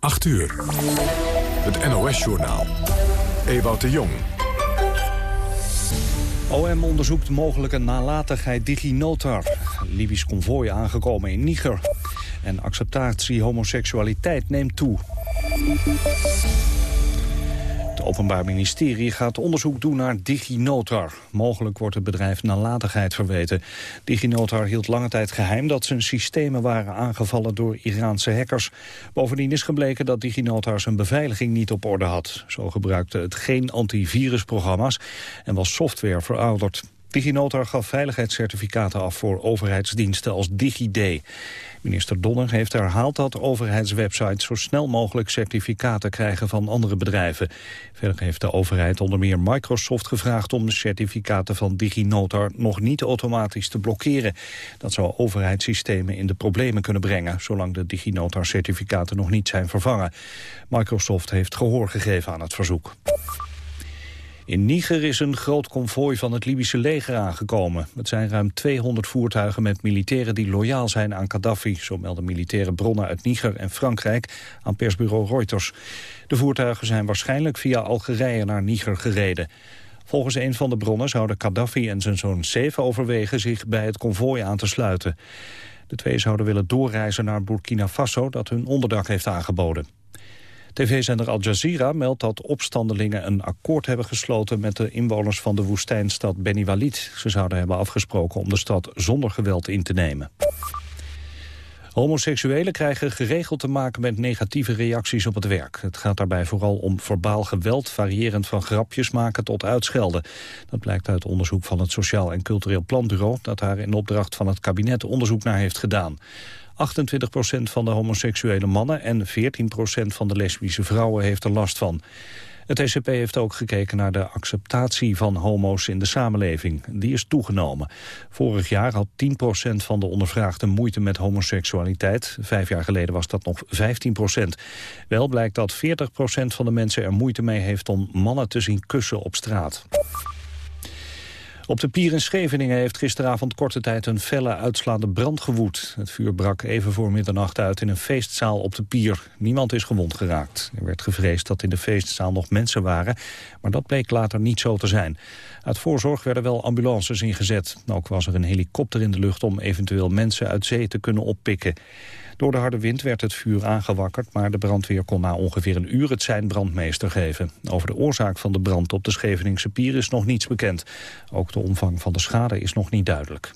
8 uur. Het NOS-journaal. Ewout de Jong. OM onderzoekt mogelijke nalatigheid DigiNotar. Libisch konvooi aangekomen in Niger. En acceptatie homoseksualiteit neemt toe. Openbaar Ministerie gaat onderzoek doen naar DigiNotar. Mogelijk wordt het bedrijf nalatigheid verweten. DigiNotar hield lange tijd geheim dat zijn systemen waren aangevallen door Iraanse hackers. Bovendien is gebleken dat DigiNotar zijn beveiliging niet op orde had. Zo gebruikte het geen antivirusprogramma's en was software verouderd. DigiNotar gaf veiligheidscertificaten af voor overheidsdiensten als DigiD. Minister Donner heeft herhaald dat overheidswebsites zo snel mogelijk certificaten krijgen van andere bedrijven. Verder heeft de overheid onder meer Microsoft gevraagd om de certificaten van DigiNotar nog niet automatisch te blokkeren. Dat zou overheidssystemen in de problemen kunnen brengen, zolang de DigiNotar certificaten nog niet zijn vervangen. Microsoft heeft gehoor gegeven aan het verzoek. In Niger is een groot konvooi van het Libische leger aangekomen. Het zijn ruim 200 voertuigen met militairen die loyaal zijn aan Gaddafi. Zo melden militaire bronnen uit Niger en Frankrijk aan persbureau Reuters. De voertuigen zijn waarschijnlijk via Algerije naar Niger gereden. Volgens een van de bronnen zouden Gaddafi en zijn zoon Seif overwegen zich bij het konvooi aan te sluiten. De twee zouden willen doorreizen naar Burkina Faso dat hun onderdak heeft aangeboden. TV-zender Al Jazeera meldt dat opstandelingen een akkoord hebben gesloten met de inwoners van de woestijnstad Beni Walid. Ze zouden hebben afgesproken om de stad zonder geweld in te nemen. Homoseksuelen krijgen geregeld te maken met negatieve reacties op het werk. Het gaat daarbij vooral om verbaal geweld, variërend van grapjes maken tot uitschelden. Dat blijkt uit onderzoek van het Sociaal en Cultureel Planbureau... dat daar in opdracht van het kabinet onderzoek naar heeft gedaan. 28% van de homoseksuele mannen en 14% van de lesbische vrouwen heeft er last van. Het SCP heeft ook gekeken naar de acceptatie van homo's in de samenleving. Die is toegenomen. Vorig jaar had 10% van de ondervraagden moeite met homoseksualiteit. Vijf jaar geleden was dat nog 15%. Wel blijkt dat 40% van de mensen er moeite mee heeft om mannen te zien kussen op straat. Op de pier in Scheveningen heeft gisteravond korte tijd een felle uitslaande brand gewoed. Het vuur brak even voor middernacht uit in een feestzaal op de pier. Niemand is gewond geraakt. Er werd gevreesd dat in de feestzaal nog mensen waren, maar dat bleek later niet zo te zijn. Uit voorzorg werden wel ambulances ingezet. Ook was er een helikopter in de lucht om eventueel mensen uit zee te kunnen oppikken. Door de harde wind werd het vuur aangewakkerd, maar de brandweer kon na ongeveer een uur het zijn brandmeester geven. Over de oorzaak van de brand op de Scheveningse pier is nog niets bekend. Ook de omvang van de schade is nog niet duidelijk.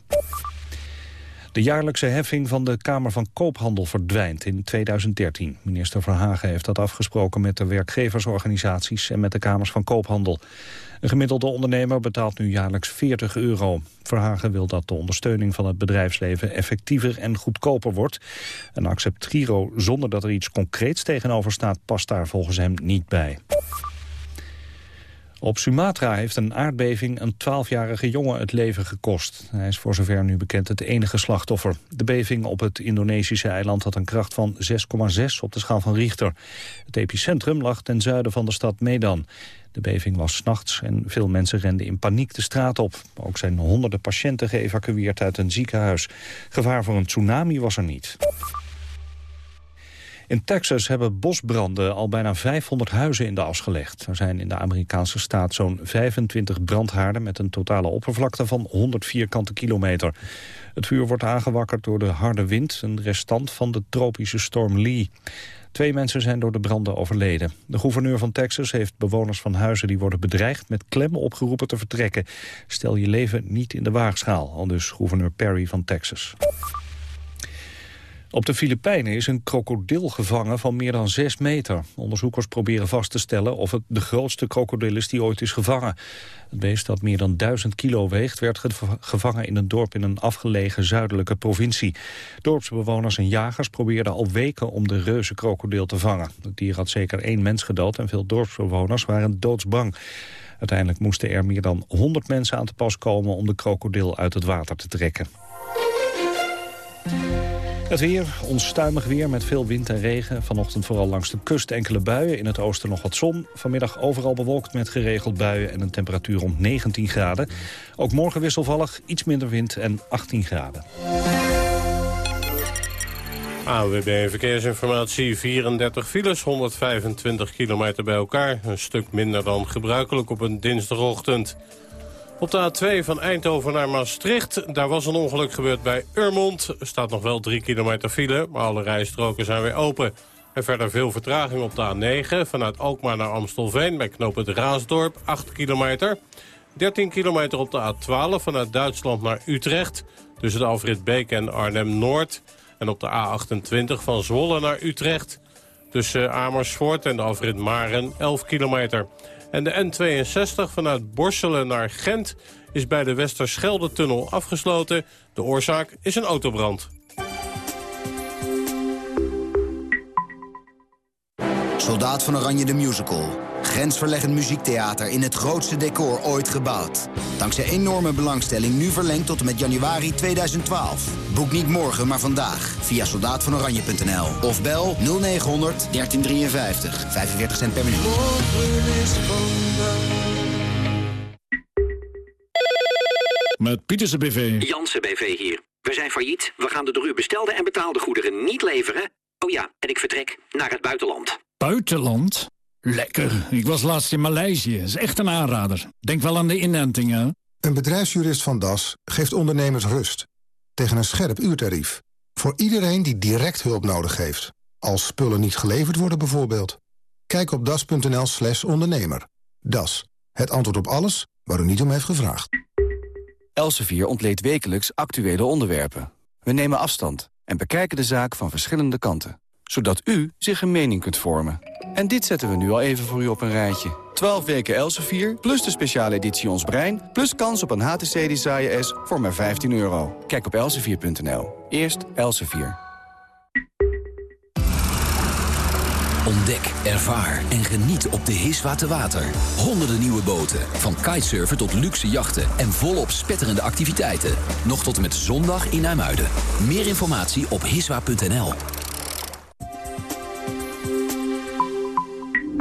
De jaarlijkse heffing van de Kamer van Koophandel verdwijnt in 2013. Minister Verhagen heeft dat afgesproken met de werkgeversorganisaties en met de Kamers van Koophandel. Een gemiddelde ondernemer betaalt nu jaarlijks 40 euro. Verhagen wil dat de ondersteuning van het bedrijfsleven effectiever en goedkoper wordt. Een accept Giro zonder dat er iets concreets tegenover staat past daar volgens hem niet bij. Op Sumatra heeft een aardbeving een 12-jarige jongen het leven gekost. Hij is voor zover nu bekend het enige slachtoffer. De beving op het Indonesische eiland had een kracht van 6,6 op de schaal van Richter. Het epicentrum lag ten zuiden van de stad Medan. De beving was s'nachts en veel mensen renden in paniek de straat op. Ook zijn honderden patiënten geëvacueerd uit een ziekenhuis. Gevaar voor een tsunami was er niet. In Texas hebben bosbranden al bijna 500 huizen in de as gelegd. Er zijn in de Amerikaanse staat zo'n 25 brandhaarden... met een totale oppervlakte van 100 vierkante kilometer. Het vuur wordt aangewakkerd door de harde wind... een restant van de tropische storm Lee. Twee mensen zijn door de branden overleden. De gouverneur van Texas heeft bewoners van huizen die worden bedreigd... met klem opgeroepen te vertrekken. Stel je leven niet in de waagschaal, al dus gouverneur Perry van Texas. Op de Filipijnen is een krokodil gevangen van meer dan 6 meter. Onderzoekers proberen vast te stellen of het de grootste krokodil is die ooit is gevangen. Het beest dat meer dan 1000 kilo weegt werd gevangen in een dorp in een afgelegen zuidelijke provincie. Dorpsbewoners en jagers probeerden al weken om de reuze krokodil te vangen. Het dier had zeker één mens gedood en veel dorpsbewoners waren doodsbang. Uiteindelijk moesten er meer dan 100 mensen aan te pas komen om de krokodil uit het water te trekken. Het weer, onstuimig weer met veel wind en regen. Vanochtend vooral langs de kust enkele buien. In het oosten nog wat zon. Vanmiddag overal bewolkt met geregeld buien en een temperatuur rond 19 graden. Ook morgen wisselvallig, iets minder wind en 18 graden. AWB Verkeersinformatie, 34 files, 125 kilometer bij elkaar. Een stuk minder dan gebruikelijk op een dinsdagochtend. Op de A2 van Eindhoven naar Maastricht, daar was een ongeluk gebeurd bij Urmond. Er staat nog wel 3 kilometer file, maar alle rijstroken zijn weer open. En verder veel vertraging op de A9, vanuit Alkmaar naar Amstelveen... bij knoop het Raasdorp, 8 kilometer. 13 kilometer op de A12 vanuit Duitsland naar Utrecht... tussen de Alfred Beek en Arnhem-Noord... En op de A28 van Zwolle naar Utrecht. Tussen Amersfoort en de afrit Maren 11 kilometer. En de N62 vanuit Borselen naar Gent is bij de Westerschelde-tunnel afgesloten. De oorzaak is een autobrand. Soldaat van Oranje de Musical. Grensverleggend muziektheater in het grootste decor ooit gebouwd. Dankzij enorme belangstelling nu verlengd tot en met januari 2012. Boek niet morgen, maar vandaag via soldaatvanoranje.nl. Of bel 0900 1353. 45 cent per minuut. Met Pieterse BV. Jansen BV hier. We zijn failliet. We gaan de door u bestelde en betaalde goederen niet leveren. Oh ja, en ik vertrek naar het buitenland. Buitenland? Lekker. Ik was laatst in Maleisië. is echt een aanrader. Denk wel aan de inentingen. Een bedrijfsjurist van Das geeft ondernemers rust. Tegen een scherp uurtarief. Voor iedereen die direct hulp nodig heeft. Als spullen niet geleverd worden bijvoorbeeld. Kijk op das.nl slash ondernemer. Das. Het antwoord op alles waar u niet om heeft gevraagd. Elsevier ontleedt wekelijks actuele onderwerpen. We nemen afstand en bekijken de zaak van verschillende kanten. Zodat u zich een mening kunt vormen. En dit zetten we nu al even voor u op een rijtje. 12 weken Elsevier, plus de speciale editie Ons Brein... plus kans op een HTC Desire S voor maar 15 euro. Kijk op elsevier.nl. Eerst Elsevier. Ontdek, ervaar en geniet op de Hiswa Water. Honderden nieuwe boten, van kitesurfen tot luxe jachten... en volop spetterende activiteiten. Nog tot en met zondag in IJmuiden. Meer informatie op hiswa.nl.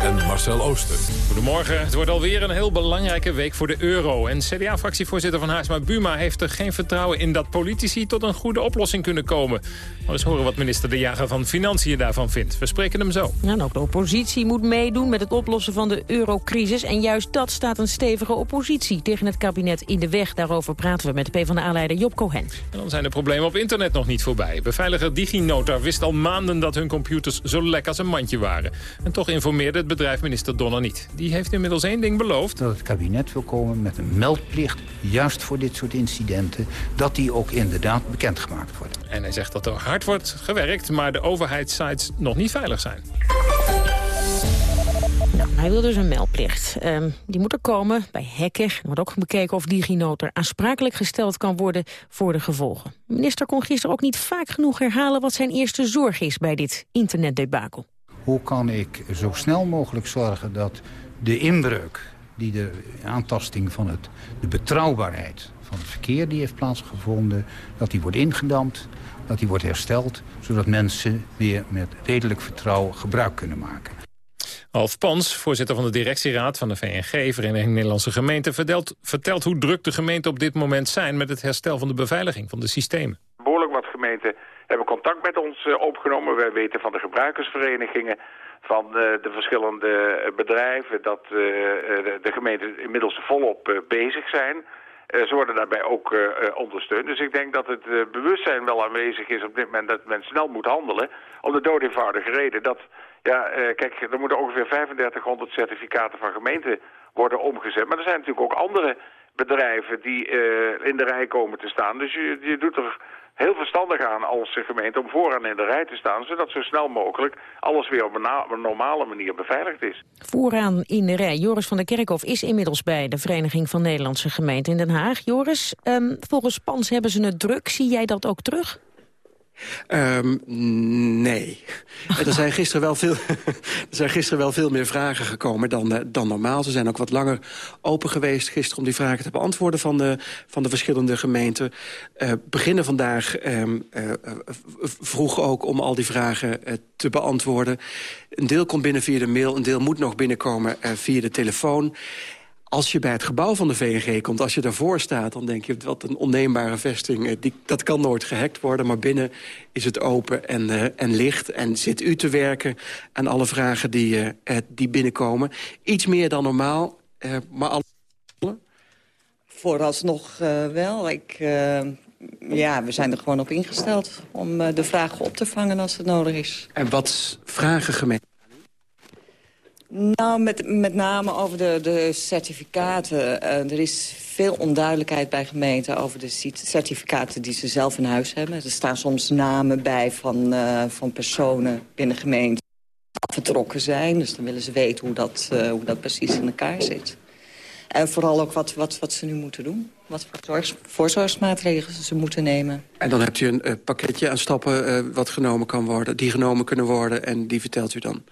en Marcel Ooster. Goedemorgen. Het wordt alweer een heel belangrijke week voor de euro. En CDA-fractievoorzitter van Haarsma Buma heeft er geen vertrouwen in... dat politici tot een goede oplossing kunnen komen. Maar eens horen wat minister De Jager van Financiën daarvan vindt. We spreken hem zo. Ja, en ook de oppositie moet meedoen met het oplossen van de eurocrisis. En juist dat staat een stevige oppositie tegen het kabinet in de weg. Daarover praten we met de PvdA-leider Job Cohen. En dan zijn de problemen op internet nog niet voorbij. Beveiliger DigiNota wist al maanden dat hun computers zo lek als een mandje waren. En toch informeerde het bedrijf minister Donner niet. Die heeft inmiddels één ding beloofd. Dat het kabinet wil komen met een meldplicht, juist voor dit soort incidenten... dat die ook inderdaad bekendgemaakt wordt. En hij zegt dat er hard wordt gewerkt, maar de overheidssites nog niet veilig zijn. Nou, hij wil dus een meldplicht. Um, die moet er komen bij hacken. Er wordt ook bekeken of DigiNoter aansprakelijk gesteld kan worden voor de gevolgen. De minister kon gisteren ook niet vaak genoeg herhalen wat zijn eerste zorg is bij dit internetdebakel. Hoe kan ik zo snel mogelijk zorgen dat de inbreuk... die de aantasting van het, de betrouwbaarheid van het verkeer die heeft plaatsgevonden... dat die wordt ingedampt, dat die wordt hersteld... zodat mensen weer met redelijk vertrouwen gebruik kunnen maken. Alf Pans, voorzitter van de directieraad van de VNG... Vereniging Nederlandse Gemeenten... Vertelt, vertelt hoe druk de gemeenten op dit moment zijn... met het herstel van de beveiliging van de systemen. Behoorlijk wat gemeenten hebben contact met ons eh, opgenomen. Wij weten van de gebruikersverenigingen van uh, de verschillende bedrijven dat de gemeenten inmiddels volop bezig zijn. ze worden daarbij ook ondersteund. Dus ik denk dat het bewustzijn wel aanwezig is op dit moment dat men snel moet handelen. Om de dood reden dat, ja, kijk, er moeten ongeveer 3500 certificaten van gemeenten worden omgezet. Maar er zijn natuurlijk ook andere bedrijven die in de rij komen te staan. Dus je, je doet er heel verstandig aan als gemeente om vooraan in de rij te staan... zodat zo snel mogelijk alles weer op een, normale manier beveiligd is. Vooraan in de rij. Joris van der Kerkhof is inmiddels bij de Vereniging van Nederlandse Gemeenten in Den Haag. Joris, um, volgens Pans hebben ze het druk. Zie jij dat ook terug? Um, nee. er, zijn gisteren wel veel, er zijn gisteren wel veel meer vragen gekomen dan, uh, dan normaal. Ze zijn ook wat langer open geweest gisteren om die vragen te beantwoorden van de, van de verschillende gemeenten. Uh, beginnen vandaag um, uh, vroeg ook om al die vragen te beantwoorden. Een deel komt binnen via de mail, een deel moet nog binnenkomen via de telefoon Als je bij het gebouw van de VNG komt, als je daarvoor staat... dan denk je, wat een onneembare vesting. Eh, die, dat kan nooit gehackt worden, maar binnen is het open en, uh, en licht. En zit u te werken aan alle vragen die, uh, die binnenkomen. Iets meer dan normaal, maar alle... Vooralsnog wel. Ik, ja, we zijn er gewoon op ingesteld om de vragen op te vangen als het nodig is. En wat vragen gemeen? Nou, met, met name over de, de certificaten. Uh, er is veel onduidelijkheid bij gemeenten over de certificaten die ze zelf in huis hebben. Er staan soms namen bij van, uh, van personen binnen gemeenten die vertrokken zijn. Dus dan willen ze weten hoe dat, uh, hoe dat precies in elkaar zit. En vooral ook wat, wat, wat ze nu moeten doen. Wat voor voorzorgsmaatregelen ze moeten nemen. En dan hebt u een pakketje aan stappen wat genomen kan worden, die genomen kunnen worden. En die vertelt u dan?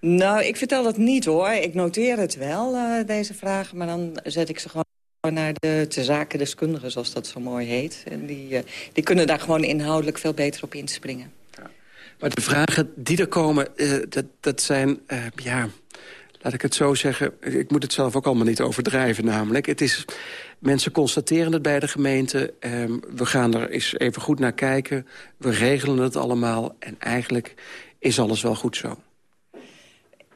Nou, ik vertel dat niet hoor. Ik noteer het wel, uh, deze vragen. Maar dan zet ik ze gewoon naar de te zaken deskundigen, zoals dat zo mooi heet. En die, uh, die kunnen daar gewoon inhoudelijk veel beter op inspringen. Maar de vragen die er komen, uh, dat, dat zijn, ja, laat ik het zo zeggen... ik moet het zelf ook allemaal niet overdrijven namelijk. Het is, mensen constateren het bij de gemeente. Ehm, we gaan er eens even goed naar kijken. We regelen het allemaal. En eigenlijk is alles wel goed zo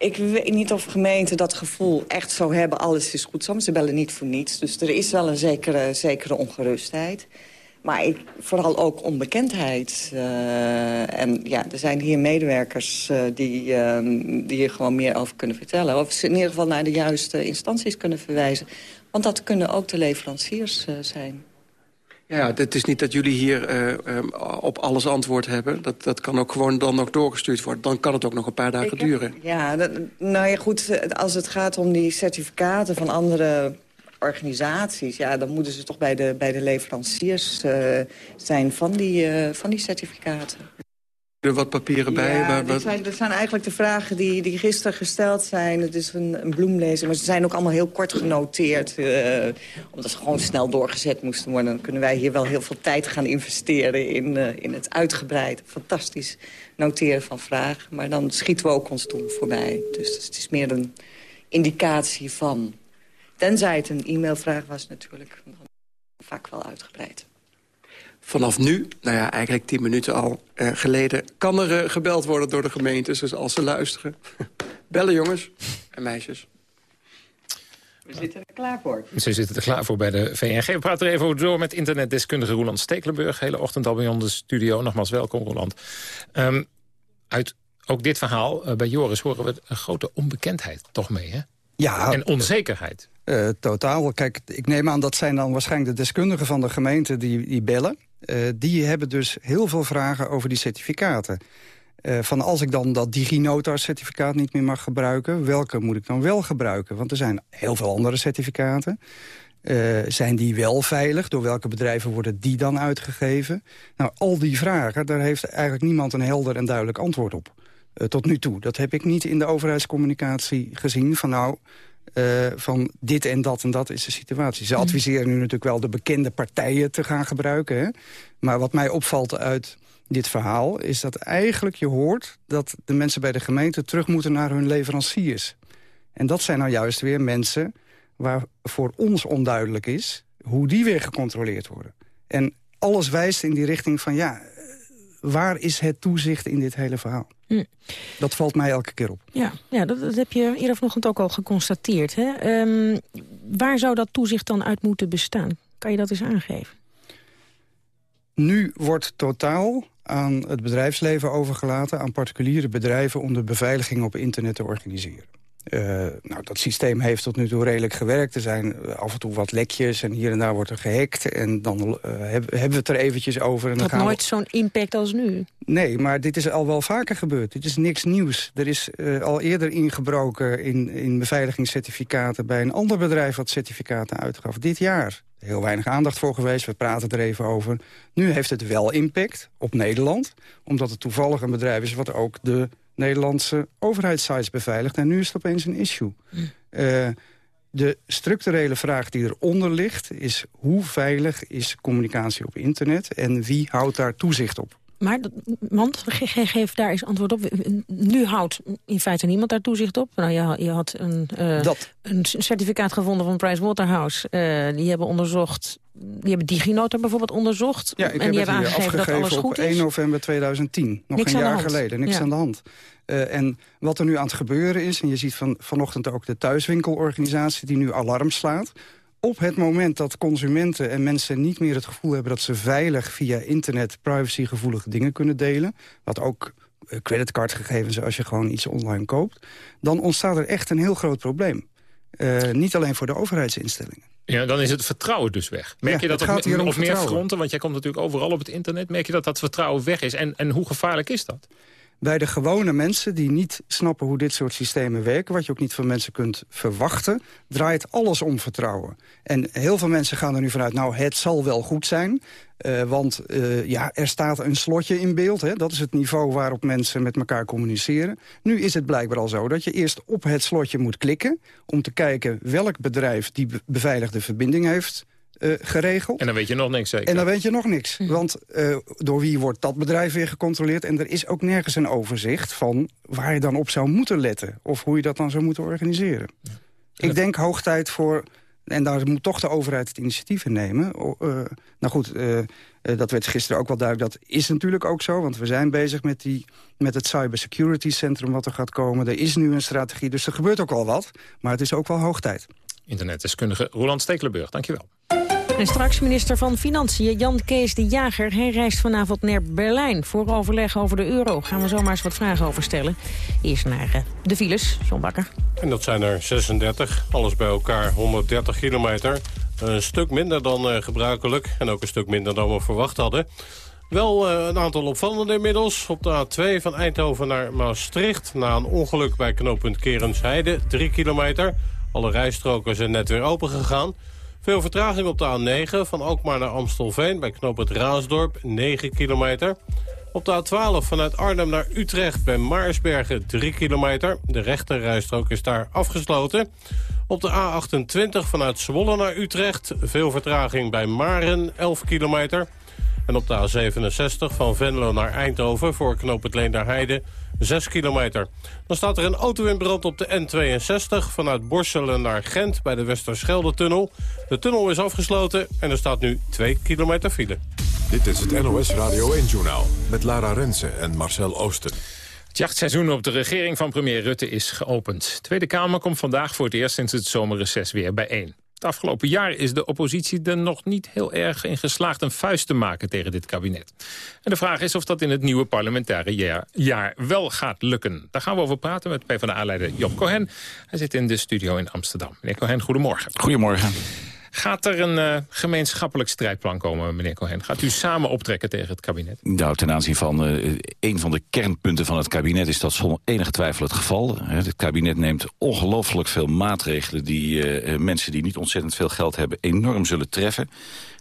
ik weet niet of gemeenten dat gevoel echt zo hebben... alles is goed Soms Ze bellen niet voor niets. Dus er is wel een zekere, zekere ongerustheid. Maar vooral ook onbekendheid. Uh, en ja, er zijn hier medewerkers uh, die, uh, die hier gewoon meer over kunnen vertellen. Of ze in ieder geval naar de juiste instanties kunnen verwijzen. Want dat kunnen ook de leveranciers zijn. Ja, het is niet dat jullie hier uh, um, op alles antwoord hebben. Dat, dat kan ook gewoon dan ook doorgestuurd worden. Dan kan het ook nog een paar dagen duren. Ja, dat, nou ja, goed, als het gaat om die certificaten van andere organisaties... ja, dan moeten ze toch bij de, bij de leveranciers uh, zijn van die, uh, van die certificaten er wat papieren bij? Ja, dat, zijn, dat zijn eigenlijk de vragen die, die gisteren gesteld zijn. Het is een, een bloemlezer, maar ze zijn ook allemaal heel kort genoteerd. Uh, omdat ze gewoon snel doorgezet moesten worden. Dan kunnen wij hier wel heel veel tijd gaan investeren in, uh, in het uitgebreid, fantastisch noteren van vragen. Maar dan schieten we ook ons doel voorbij. Dus het is meer een indicatie van... Tenzij het een e-mailvraag was natuurlijk, dan vaak wel uitgebreid. Vanaf nu, nou ja, eigenlijk tien minuten al uh, geleden... kan er uh, gebeld worden door de gemeentes, dus als ze luisteren. Bellen jongens en meisjes. We zitten er klaar voor. Ze zitten er klaar voor bij de VNG. We praten er even door met internetdeskundige Roland Stekelenburg. Hele ochtend al bij ons de studio. Nogmaals welkom, Roland. Um, uit ook dit verhaal uh, bij Joris horen we een grote onbekendheid toch mee, hè? Ja. En onzekerheid. Uh, totaal. Kijk, ik neem aan dat zijn dan waarschijnlijk de deskundigen van de gemeente die, die bellen. Uh, die hebben dus heel veel vragen over die certificaten. Uh, van als ik dan dat DigiNotar-certificaat niet meer mag gebruiken... welke moet ik dan wel gebruiken? Want er zijn heel veel andere certificaten. Uh, zijn die wel veilig? Door welke bedrijven worden die dan uitgegeven? Nou, al die vragen, daar heeft eigenlijk niemand een helder en duidelijk antwoord op. Tot nu toe. Dat heb ik niet in de overheidscommunicatie gezien. Van nou, uh, van dit en dat en dat is de situatie. Ze adviseren nu natuurlijk wel de bekende partijen te gaan gebruiken. Hè? Maar wat mij opvalt uit dit verhaal is dat eigenlijk je hoort... dat de mensen bij de gemeente terug moeten naar hun leveranciers. En dat zijn nou juist weer mensen waar voor ons onduidelijk is... hoe die weer gecontroleerd worden. En alles wijst in die richting van ja, waar is het toezicht in dit hele verhaal? Hm. Dat valt mij elke keer op. Ja, ja dat, dat heb je eerder vanochtend ook al geconstateerd. Hè? Um, waar zou dat toezicht dan uit moeten bestaan? Kan je dat eens aangeven? Nu wordt totaal aan het bedrijfsleven overgelaten... aan particuliere bedrijven om de beveiliging op internet te organiseren. Uh, nou, dat systeem heeft tot nu toe redelijk gewerkt. Er zijn eh, af en toe wat lekjes en hier en daar wordt er gehackt. En dan uh, hebben, we het er eventjes over. En dat had nooit we... zo'n impact als nu. Nee, maar dit is al wel vaker gebeurd. Dit is niks nieuws. Er is uh, al eerder ingebroken in, in beveiligingscertificaten... bij een ander bedrijf wat certificaten uitgaf. Dit jaar. Heel weinig aandacht voor geweest, we praten er even over. Nu heeft het wel impact op Nederland. Omdat het toevallig een bedrijf is wat ook de Nederlandse overheidssites beveiligd. En nu is het opeens een issue. Uh, de structurele vraag die eronder ligt is... hoe veilig is communicatie op internet en wie houdt daar toezicht op? Maar, want, geef daar eens antwoord op. Nu houdt in feite niemand daar toezicht op. Nou, je, je had een, uh, een certificaat gevonden van Pricewaterhouse. Uh, die hebben onderzocht die hebben DigiNota bijvoorbeeld onderzocht. Ja, ik en die heb hebben aangegeven dat alles goed op 1 november 2010. Nog niks een jaar geleden. Niks ja. aan de hand. Uh, en wat er nu aan het gebeuren is... en je ziet van, vanochtend ook de thuiswinkelorganisatie... die nu alarm slaat op het moment dat consumenten en mensen niet meer het gevoel hebben... dat ze veilig via internet privacygevoelige dingen kunnen delen... wat ook uh, creditcardgegevens als je gewoon iets online koopt... dan ontstaat er echt een heel groot probleem. Uh, niet alleen voor de overheidsinstellingen. Ja, dan is het vertrouwen dus weg. Merk Ja, je dat het gaat op meer fronten? Want jij komt natuurlijk overal op het internet. Merk je dat dat vertrouwen weg is? En, en hoe gevaarlijk is dat? Bij de gewone mensen die niet snappen hoe dit soort systemen werken... wat je ook niet van mensen kunt verwachten, draait alles om vertrouwen. En heel veel mensen gaan er nu vanuit, nou, het zal wel goed zijn... Uh, want uh, ja, er staat een slotje in beeld. Hè? Dat is het niveau waarop mensen met elkaar communiceren. Nu is het blijkbaar al zo dat je eerst op het slotje moet klikken... om te kijken welk bedrijf die be beveiligde verbinding heeft uh, geregeld. En dan weet je nog niks zeker? En dan weet je nog niks. Mhm. Want uh, door wie wordt dat bedrijf weer gecontroleerd? En er is ook nergens een overzicht van waar je dan op zou moeten letten. Of hoe je dat dan zou moeten organiseren. Ja. Ik denk hoog tijd voor... En daar moet toch de overheid het initiatief in nemen. Uh, nou goed, dat werd gisteren ook wel duidelijk. Dat is natuurlijk ook zo, want we zijn bezig met, die, met het cybersecurity centrum wat er gaat komen. Er is nu een strategie, dus er gebeurt ook al wat. Maar het is ook wel hoog tijd. Internetdeskundige Roland Stekelenburg, dankjewel. En straks minister van Financiën Jan Kees de Jager. Hij reist vanavond naar Berlijn voor overleg over de euro. Gaan we zomaar eens wat vragen over stellen. Eerst naar uh, de files, John Bakker. En dat zijn er 36, alles bij elkaar 130 kilometer. Een stuk minder dan uh, gebruikelijk en ook een stuk minder dan we verwacht hadden. Wel uh, een aantal opvallende inmiddels. Op de A2 van Eindhoven naar Maastricht... na een ongeluk bij knooppunt Kerensheide, 3 kilometer. Alle rijstroken zijn net weer open gegaan. Veel vertraging op de A9 van Alkmaar naar Amstelveen... bij knooppunt Raasdorp, 9 kilometer. Op de A12 vanuit Arnhem naar Utrecht bij Maarsbergen, 3 kilometer. De rechterrijstrook is daar afgesloten. Op de A28 vanuit Zwolle naar Utrecht... veel vertraging bij Maren, 11 kilometer... En op de A67 van Venlo naar Eindhoven voor knooppunt Leenderheide 6 kilometer. Dan staat er een auto in brand op de N62 vanuit Borselen naar Gent bij de Westerschelde-tunnel. De tunnel is afgesloten en er staat nu 2 kilometer file. Dit is het NOS Radio 1-journaal met Lara Rensen en Marcel Oosten. Het jachtseizoen op de regering van premier Rutte is geopend. De Tweede Kamer komt vandaag voor het eerst sinds het zomerreces weer bijeen. Het afgelopen jaar is de oppositie er nog niet heel erg in geslaagd... een vuist te maken tegen dit kabinet. En de vraag is of dat in het nieuwe parlementaire jaar, jaar wel gaat lukken. Daar gaan we over praten met PvdA-leider Job Cohen. Hij zit in de studio in Amsterdam. Meneer Cohen, goedemorgen. Goedemorgen. Gaat er een uh, gemeenschappelijk strijdplan komen, meneer Cohen? Gaat u samen optrekken tegen het kabinet? Nou, ten aanzien van uh, een van de kernpunten van het kabinet... is dat zonder enige twijfel het geval. Het kabinet neemt ongelooflijk veel maatregelen... die uh, mensen die niet ontzettend veel geld hebben enorm zullen treffen.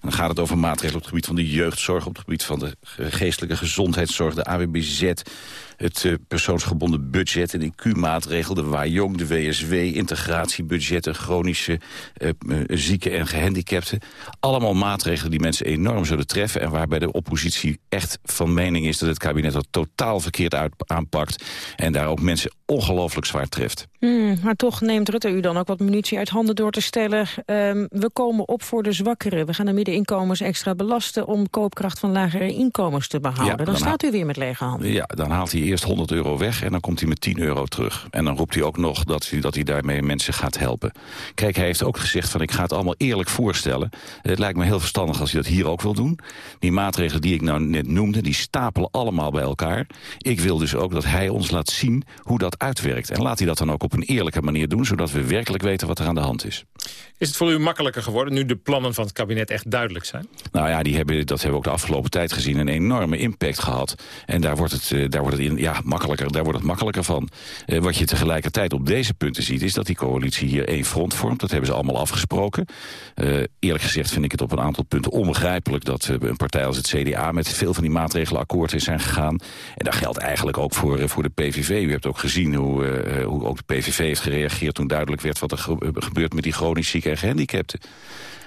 En dan gaat het over maatregelen op het gebied van de jeugdzorg... op het gebied van de geestelijke gezondheidszorg, de AWBZ... het uh, persoonsgebonden budget, de IQ-maatregel, de WAJONG, de WSW... integratiebudgetten, chronische uh, uh, zieken en gehandicapten. Allemaal maatregelen die mensen enorm zullen treffen... en waarbij de oppositie echt van mening is dat het kabinet dat totaal verkeerd uit, aanpakt... en daar ook mensen ongelooflijk zwaar treft. Hmm, maar toch neemt Rutte u dan ook wat munitie uit handen door te stellen. Um, we komen op voor de zwakkeren. We gaan de middeninkomens extra belasten om koopkracht van lagere inkomens te behouden. Ja, dan, dan staat u weer met lege handen. Ja, dan haalt hij eerst 100 euro weg en dan komt hij met 10 euro terug. En dan roept hij ook nog dat hij, dat hij daarmee mensen gaat helpen. Kijk, hij heeft ook gezegd van ik ga het allemaal eerlijk voorstellen. Het lijkt me heel verstandig als hij dat hier ook wil doen. Die maatregelen die ik nou net noemde, die stapelen allemaal bij elkaar. Ik wil dus ook dat hij ons laat zien hoe dat uitwerkt. En laat hij dat dan ook op een eerlijke manier doen... zodat we werkelijk weten wat er aan de hand is. Is het voor u makkelijker geworden nu de plannen van het kabinet echt duidelijk zijn? Nou ja, die hebben, dat hebben we ook de afgelopen tijd gezien... een enorme impact gehad. En daar wordt het, daar wordt het ja, makkelijker, daar wordt het makkelijker van. Eh, wat je tegelijkertijd op deze punten ziet... is dat die coalitie hier één front vormt. Dat hebben ze allemaal afgesproken. Uh, eerlijk gezegd vind ik het op een aantal punten onbegrijpelijk... dat uh, een partij als het CDA met veel van die maatregelen akkoord is zijn gegaan. En dat geldt eigenlijk ook voor, voor de PVV. U hebt ook gezien hoe, hoe ook de PVV heeft gereageerd... toen duidelijk werd wat er ge gebeurt met die chronisch zieken en gehandicapten.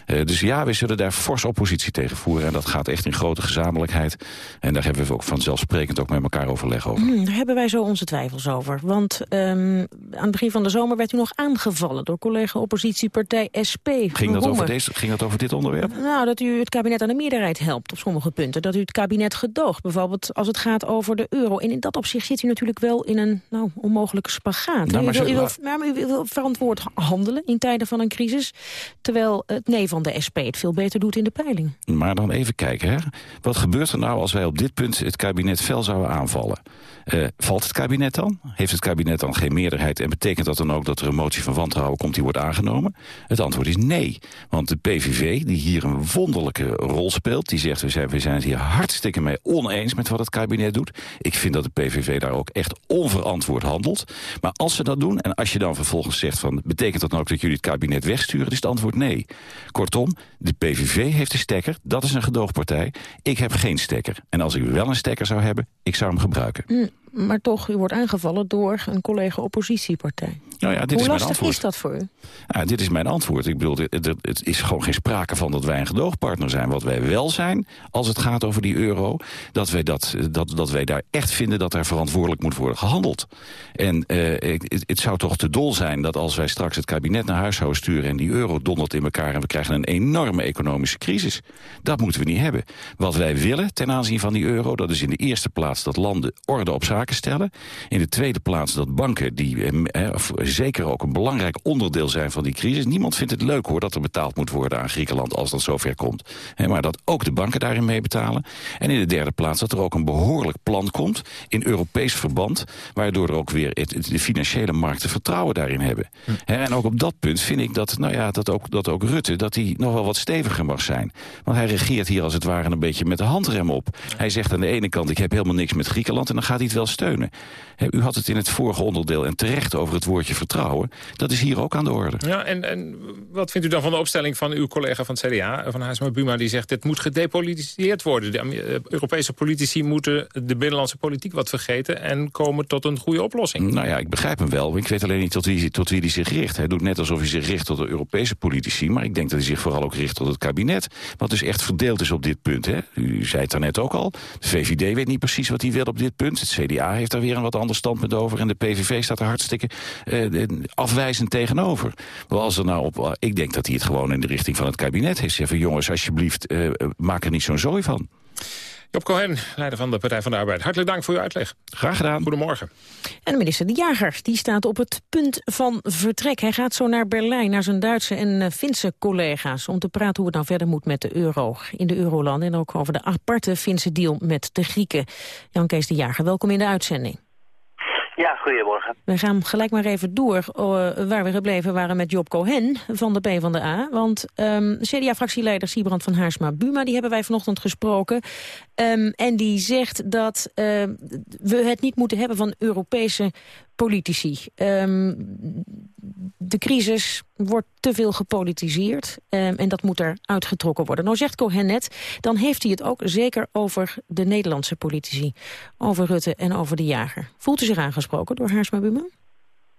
Uh, dus ja, we zullen daar fors oppositie tegen voeren. En dat gaat echt in grote gezamenlijkheid. En daar hebben we ook vanzelfsprekend ook met elkaar overleg over. Hmm, daar hebben wij zo onze twijfels over. Want um, aan het begin van de zomer werd u nog aangevallen... door collega-oppositiepartij SP. Ging dat, over deze, ging dat over dit onderwerp? Nou, dat u het kabinet aan de meerderheid helpt op sommige punten. Dat u het kabinet gedoogt. Bijvoorbeeld als het gaat over de euro. En in dat opzicht zit u natuurlijk wel in een nou, onmogelijke spagaat. Nou, maar u, wil, u, wil, maar u wil verantwoord handelen in tijden van een crisis. Terwijl het nee van de SP het veel beter doet in de peiling. Maar dan even kijken, hè. Wat gebeurt er nou als wij op dit punt het kabinet fel zouden aanvallen? Uh, valt het kabinet dan? Heeft het kabinet dan geen meerderheid? En betekent dat dan ook dat er een motie van wantrouwen komt die wordt aangenomen? Het antwoord is nee. Want de PVV, die hier een wonderlijke rol speelt... die zegt, we zijn, we zijn het hier hartstikke mee oneens met wat het kabinet doet. Ik vind dat de PVV daar ook echt onverantwoord handelt. Maar als ze dat doen, en als je dan vervolgens zegt... van betekent dat dan ook dat jullie het kabinet wegsturen? is het antwoord nee. Kortom, de PVV heeft een stekker, dat is een gedoogpartij. Ik heb geen stekker. En als ik wel een stekker zou hebben, ik zou hem gebruiken. Mm, maar toch, u wordt aangevallen door een collega oppositiepartij. Nou ja, dit Hoe is lastig mijn antwoord. is dat voor u? Ja, dit is mijn antwoord. Ik bedoel, het is gewoon geen sprake van dat wij een gedoogpartner zijn. Wat wij wel zijn, als het gaat over die euro... dat wij, dat, dat, dat wij daar echt vinden dat er verantwoordelijk moet worden gehandeld. En uh, het, het, zou toch te dol zijn dat als wij straks het kabinet naar huis zouden sturen... en die euro dondert in elkaar en we krijgen een enorme economische crisis. Dat moeten we niet hebben. Wat wij willen ten aanzien van die euro... dat is in de eerste plaats dat landen orde op zaken stellen. In de tweede plaats dat banken, die eh, of zeker ook een belangrijk onderdeel zijn van die crisis... niemand vindt het leuk hoor dat er betaald moet worden aan Griekenland als dat zover komt. maar dat ook de banken daarin mee betalen. En in de derde plaats dat er ook een behoorlijk plan komt in Europees verband... waardoor er ook weer het, de financiële markten vertrouwen daarin hebben. Hm. en ook op dat punt vind ik dat, nou ja, dat, ook, dat ook Rutte dat hij nog wel wat steviger mag zijn. Want hij regeert hier als het ware een beetje met de handrem op. Hij zegt aan de ene kant ik heb helemaal niks met Griekenland... en dan gaat hij het wel steunen. u had het in het vorige onderdeel en terecht over het woordje vertrouwen. Dat is hier ook aan de orde. Ja, en, en wat vindt u dan van de opstelling van uw collega van het CDA, van Haarsma Buma... die zegt, dit moet gedepolitiseerd worden. De eh, Europese politici moeten de binnenlandse politiek wat vergeten... en komen tot een goede oplossing. Nou ja, ik begrijp hem wel. Ik weet alleen niet tot wie, tot wie hij zich richt. Hij doet net alsof hij zich richt tot de Europese politici... maar ik denk dat hij zich vooral ook richt tot het kabinet. Wat dus echt verdeeld is op dit punt. Hè. U zei het daarnet ook al. De VVD weet niet precies wat hij wil op dit punt. Het CDA heeft daar weer een wat ander standpunt over. En de PVV staat er hartstikke uh, afwijzend tegenover. Als er nou op, ik denk dat hij het gewoon in de richting van het kabinet heeft. Zeggen jongens, alsjeblieft, uh, maak er niet zo'n zooi van. Job Cohen, leider van de Partij van de Arbeid. Hartelijk dank voor uw uitleg. Graag gedaan. Goedemorgen. En de minister De Jager die staat op het punt van vertrek. Hij gaat zo naar Berlijn, naar zijn Duitse en uh, Finse collega's... om te praten hoe het nou verder moet met de euro in de eurolanden... en ook over de aparte Finse deal met de Grieken. Jan Kees De Jager, welkom in de uitzending. Ja, goedemorgen. We gaan gelijk maar even door uh, waar we gebleven waren met Job Cohen van de PvdA. Want um, CDA-fractieleider Siebrand van Haarsma-Buma, die hebben wij vanochtend gesproken. Um, en die zegt dat uh, we het niet moeten hebben van Europese politici. Um, de crisis wordt te veel gepolitiseerd um, en dat moet er uitgetrokken worden. Nou zegt Cohen net, dan heeft hij het ook zeker over de Nederlandse politici. Over Rutte en over de jager. Voelt u zich aangesproken door Haarsma Buma?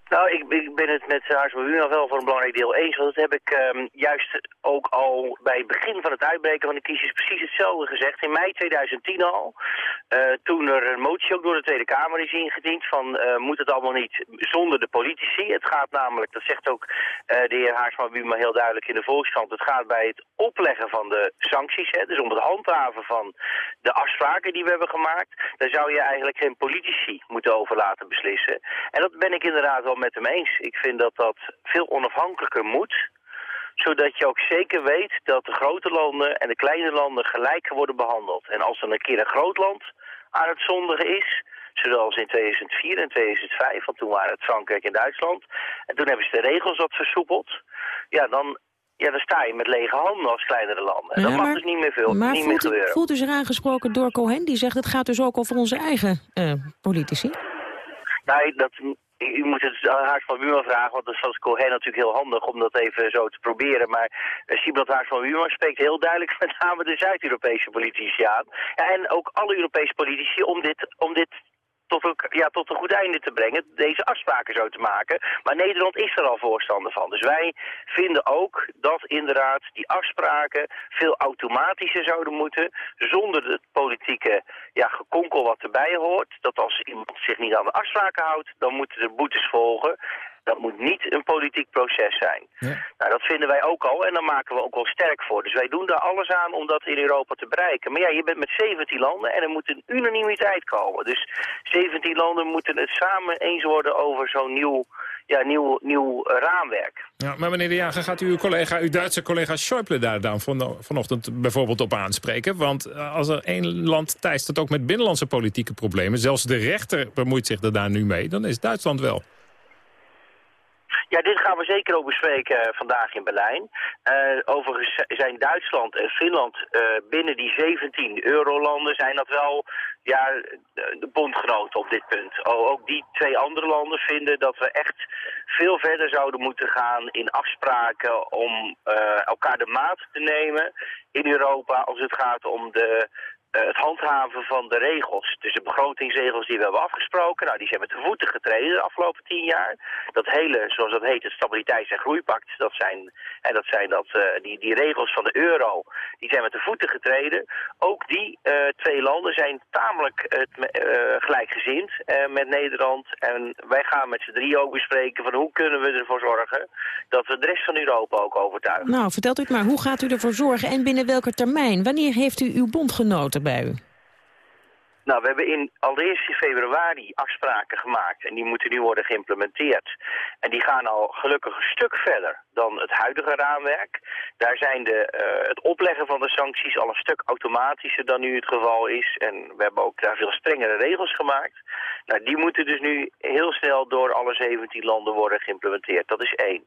Nou, ik, ik, ben het met Haarsma nog wel voor een belangrijk deel eens. Want dat heb ik um, juist ook al bij het begin van het uitbreken van de crisis precies hetzelfde gezegd. In mei 2010 al, uh, toen er een motie ook door de Tweede Kamer is ingediend van uh, moet het allemaal niet zonder de politici. Het gaat namelijk, dat zegt ook uh, de heer Haarsma Buma heel duidelijk in de Volkskrant, het gaat bij het opleggen van de sancties, hè, dus om het handhaven van de afspraken die we hebben gemaakt. Daar zou je eigenlijk geen politici moeten overlaten beslissen. En dat ben ik inderdaad wel met hem eens. Ik vind dat dat veel onafhankelijker moet zodat je ook zeker weet dat de grote landen en de kleine landen gelijk worden behandeld. En als er een keer een groot land aan het zondigen is, zoals in 2004 en 2005, want toen waren het Frankrijk en Duitsland, en toen hebben ze de regels wat versoepeld, ja, dan, ja, dan sta je met lege handen als kleinere landen. En ja, dat mag dus niet meer veel, maar niet voelt, meer gebeuren. voelt u zich aangesproken door Cohen, die zegt het gaat dus ook over onze eigen uh, politici? Nee, dat, u moet het Haars van Buurman vragen, want dat is als Cohen natuurlijk heel handig om dat even zo te proberen. Maar uh, Siebert Haars van Buurman spreekt heel duidelijk met name de Zuid-Europese politici aan. En ook alle Europese politici om dit, om dit tot, een, ja, tot een goed einde te brengen, deze afspraken zo te maken. Maar Nederland is er al voorstander van. Dus wij vinden ook dat inderdaad die afspraken veel automatischer zouden moeten, zonder het politieke ja, gekonkel wat erbij hoort. Dat als iemand zich niet aan de afspraken houdt, dan moeten er boetes volgen. Dat moet niet een politiek proces zijn. Nou, dat vinden wij ook al en daar maken we ook wel sterk voor. Dus wij doen daar alles aan om dat in Europa te bereiken. Maar ja, je bent met 17 landen en er moet een unanimiteit komen. Dus 17 landen moeten het samen eens worden over zo'n nieuw, ja, nieuw, nieuw raamwerk. Ja, maar meneer De Jager, gaat u uw, collega, uw Duitse collega Schäuble daar dan vanochtend bijvoorbeeld op aanspreken? Want eh, als er één land teistert ook met binnenlandse politieke problemen... zelfs de rechter bemoeit zich er daar nu mee, dan is Duitsland wel. Ja, dit gaan we zeker ook bespreken eh, vandaag in Berlijn. Uh, overigens zijn Duitsland en Finland uh, binnen die 17 eurolanden zijn dat wel ja, de bondgenoten op dit punt. ook die twee andere landen vinden dat we echt veel verder zouden moeten gaan in afspraken om elkaar de maat te nemen in Europa als het gaat om de het handhaven van de regels. Dus de begrotingsregels die we hebben afgesproken, nou, die zijn met de voeten getreden de afgelopen tien jaar. Dat hele, zoals dat heet, het Stabiliteits- en Groeipact, dat zijn, en dat zijn dat, uh, die, die regels van de euro, die zijn met de voeten getreden. Ook die uh, twee landen zijn tamelijk gelijkgezind met Nederland. En wij gaan met z'n drie ook bespreken van hoe kunnen we ervoor zorgen dat we de rest van Europa ook overtuigen. Nou, vertelt u het maar, hoe gaat u ervoor zorgen en binnen welke termijn? Wanneer heeft u uw bondgenoten bij u? Nou, we hebben in, allereerst in februari afspraken gemaakt en die moeten nu worden geïmplementeerd. En die gaan al gelukkig een stuk verder dan het huidige raamwerk. Daar zijn de, uh, het opleggen van de sancties al een stuk automatischer dan nu het geval is. En we hebben ook daar veel strengere regels gemaakt. Nou, die moeten dus nu heel snel door alle 17 landen worden geïmplementeerd. Dat is één.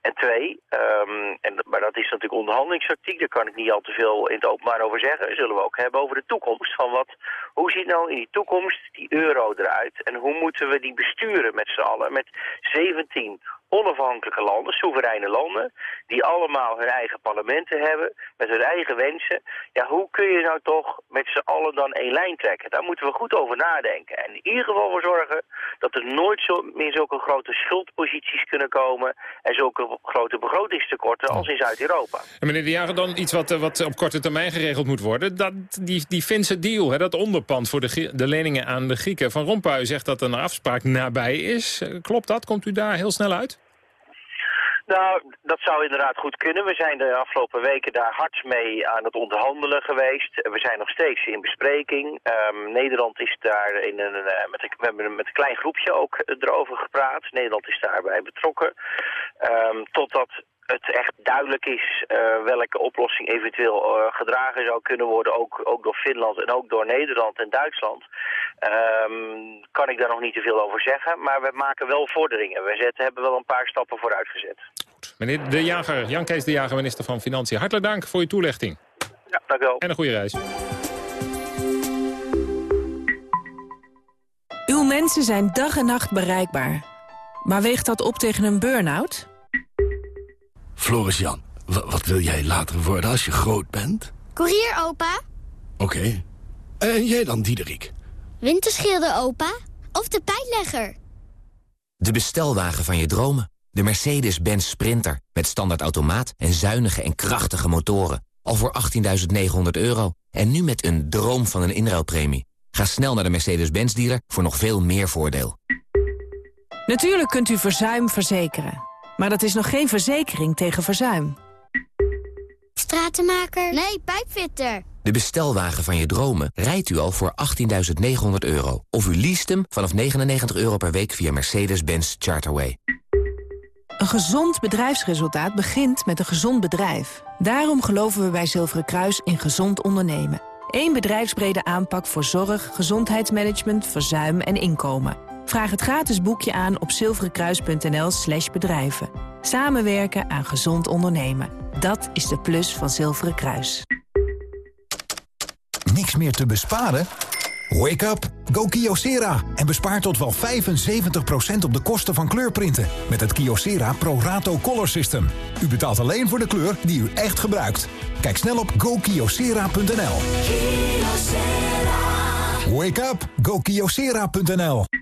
En twee, um, en, maar dat is natuurlijk onderhandelingstactiek, daar kan ik niet al te veel in het openbaar over zeggen. Zullen we ook hebben over de toekomst. Van wat, hoe ziet nou in die toekomst die euro eruit? En hoe moeten we die besturen met z'n allen? Met 17 onafhankelijke landen, soevereine landen, die allemaal hun eigen parlementen hebben, met hun eigen wensen. Ja, hoe kun je nou toch met z'n allen dan één lijn trekken? Daar moeten we goed over nadenken. En in ieder geval voor zorgen dat er nooit zo, meer zulke grote schuldposities kunnen komen en zulke grote begrotingstekorten als in Zuid-Europa. En meneer De Jager, dan iets wat, wat op korte termijn geregeld moet worden. Dat, die, die Finse deal, hè, dat onderpand voor de, de leningen aan de Grieken. Van Rompuy zegt dat een afspraak nabij is. Klopt dat? Komt u daar heel snel uit? Nou, dat zou inderdaad goed kunnen. We zijn de afgelopen weken daar hard mee aan het onderhandelen geweest. We zijn nog steeds in bespreking. Um, Nederland is daar in een, uh, met een, we met een klein groepje ook erover gepraat. Nederland is daarbij betrokken. Um, totdat het echt duidelijk is uh, welke oplossing eventueel uh, gedragen zou kunnen worden, ook, ook door Finland en ook door Nederland en Duitsland, um, kan ik daar nog niet te veel over zeggen. Maar we maken wel vorderingen. We zetten, hebben wel een paar stappen vooruit gezet. Goed. Meneer De Jager, Jan Kees De Jager, minister van Financiën, hartelijk dank voor uw toelichting. Ja, dank u wel. En een goede reis. Uw mensen zijn dag en nacht bereikbaar. Maar weegt dat op tegen een burn-out? Floris Jan, wat wil jij later worden als je groot bent? Koerier, opa. Oké. Okay. En jij dan, Diederik? Winterschilder, opa. Of de pijnlegger. De bestelwagen van je dromen. De Mercedes-Benz Sprinter. Met standaard automaat en zuinige en krachtige motoren. Al voor 18.900 euro. En nu met een droom van een inruilpremie. Ga snel naar de Mercedes-Benz dealer voor nog veel meer voordeel. Natuurlijk kunt u verzuim verzekeren. Maar dat is nog geen verzekering tegen verzuim. Stratenmaker? Nee, pijpfitter. De bestelwagen van je dromen rijdt u al voor 18.900 euro. Of u leest hem vanaf 99 euro per week via Mercedes-Benz Charterway. Een gezond bedrijfsresultaat begint met een gezond bedrijf. Daarom geloven we bij Zilveren Kruis in gezond ondernemen. Eén bedrijfsbrede aanpak voor zorg, gezondheidsmanagement, verzuim en inkomen. Vraag het gratis boekje aan op zilverenkruis.nl slash bedrijven. Samenwerken aan gezond ondernemen. Dat is de plus van Zilveren Kruis. Niks meer te besparen? Wake up! Go Kyocera en bespaar tot wel 75% op de kosten van kleurprinten. Met het Kyocera Pro Rato Color System. U betaalt alleen voor de kleur die u echt gebruikt. Kijk snel op gokyocera.nl. Wake up! GoKiosera.nl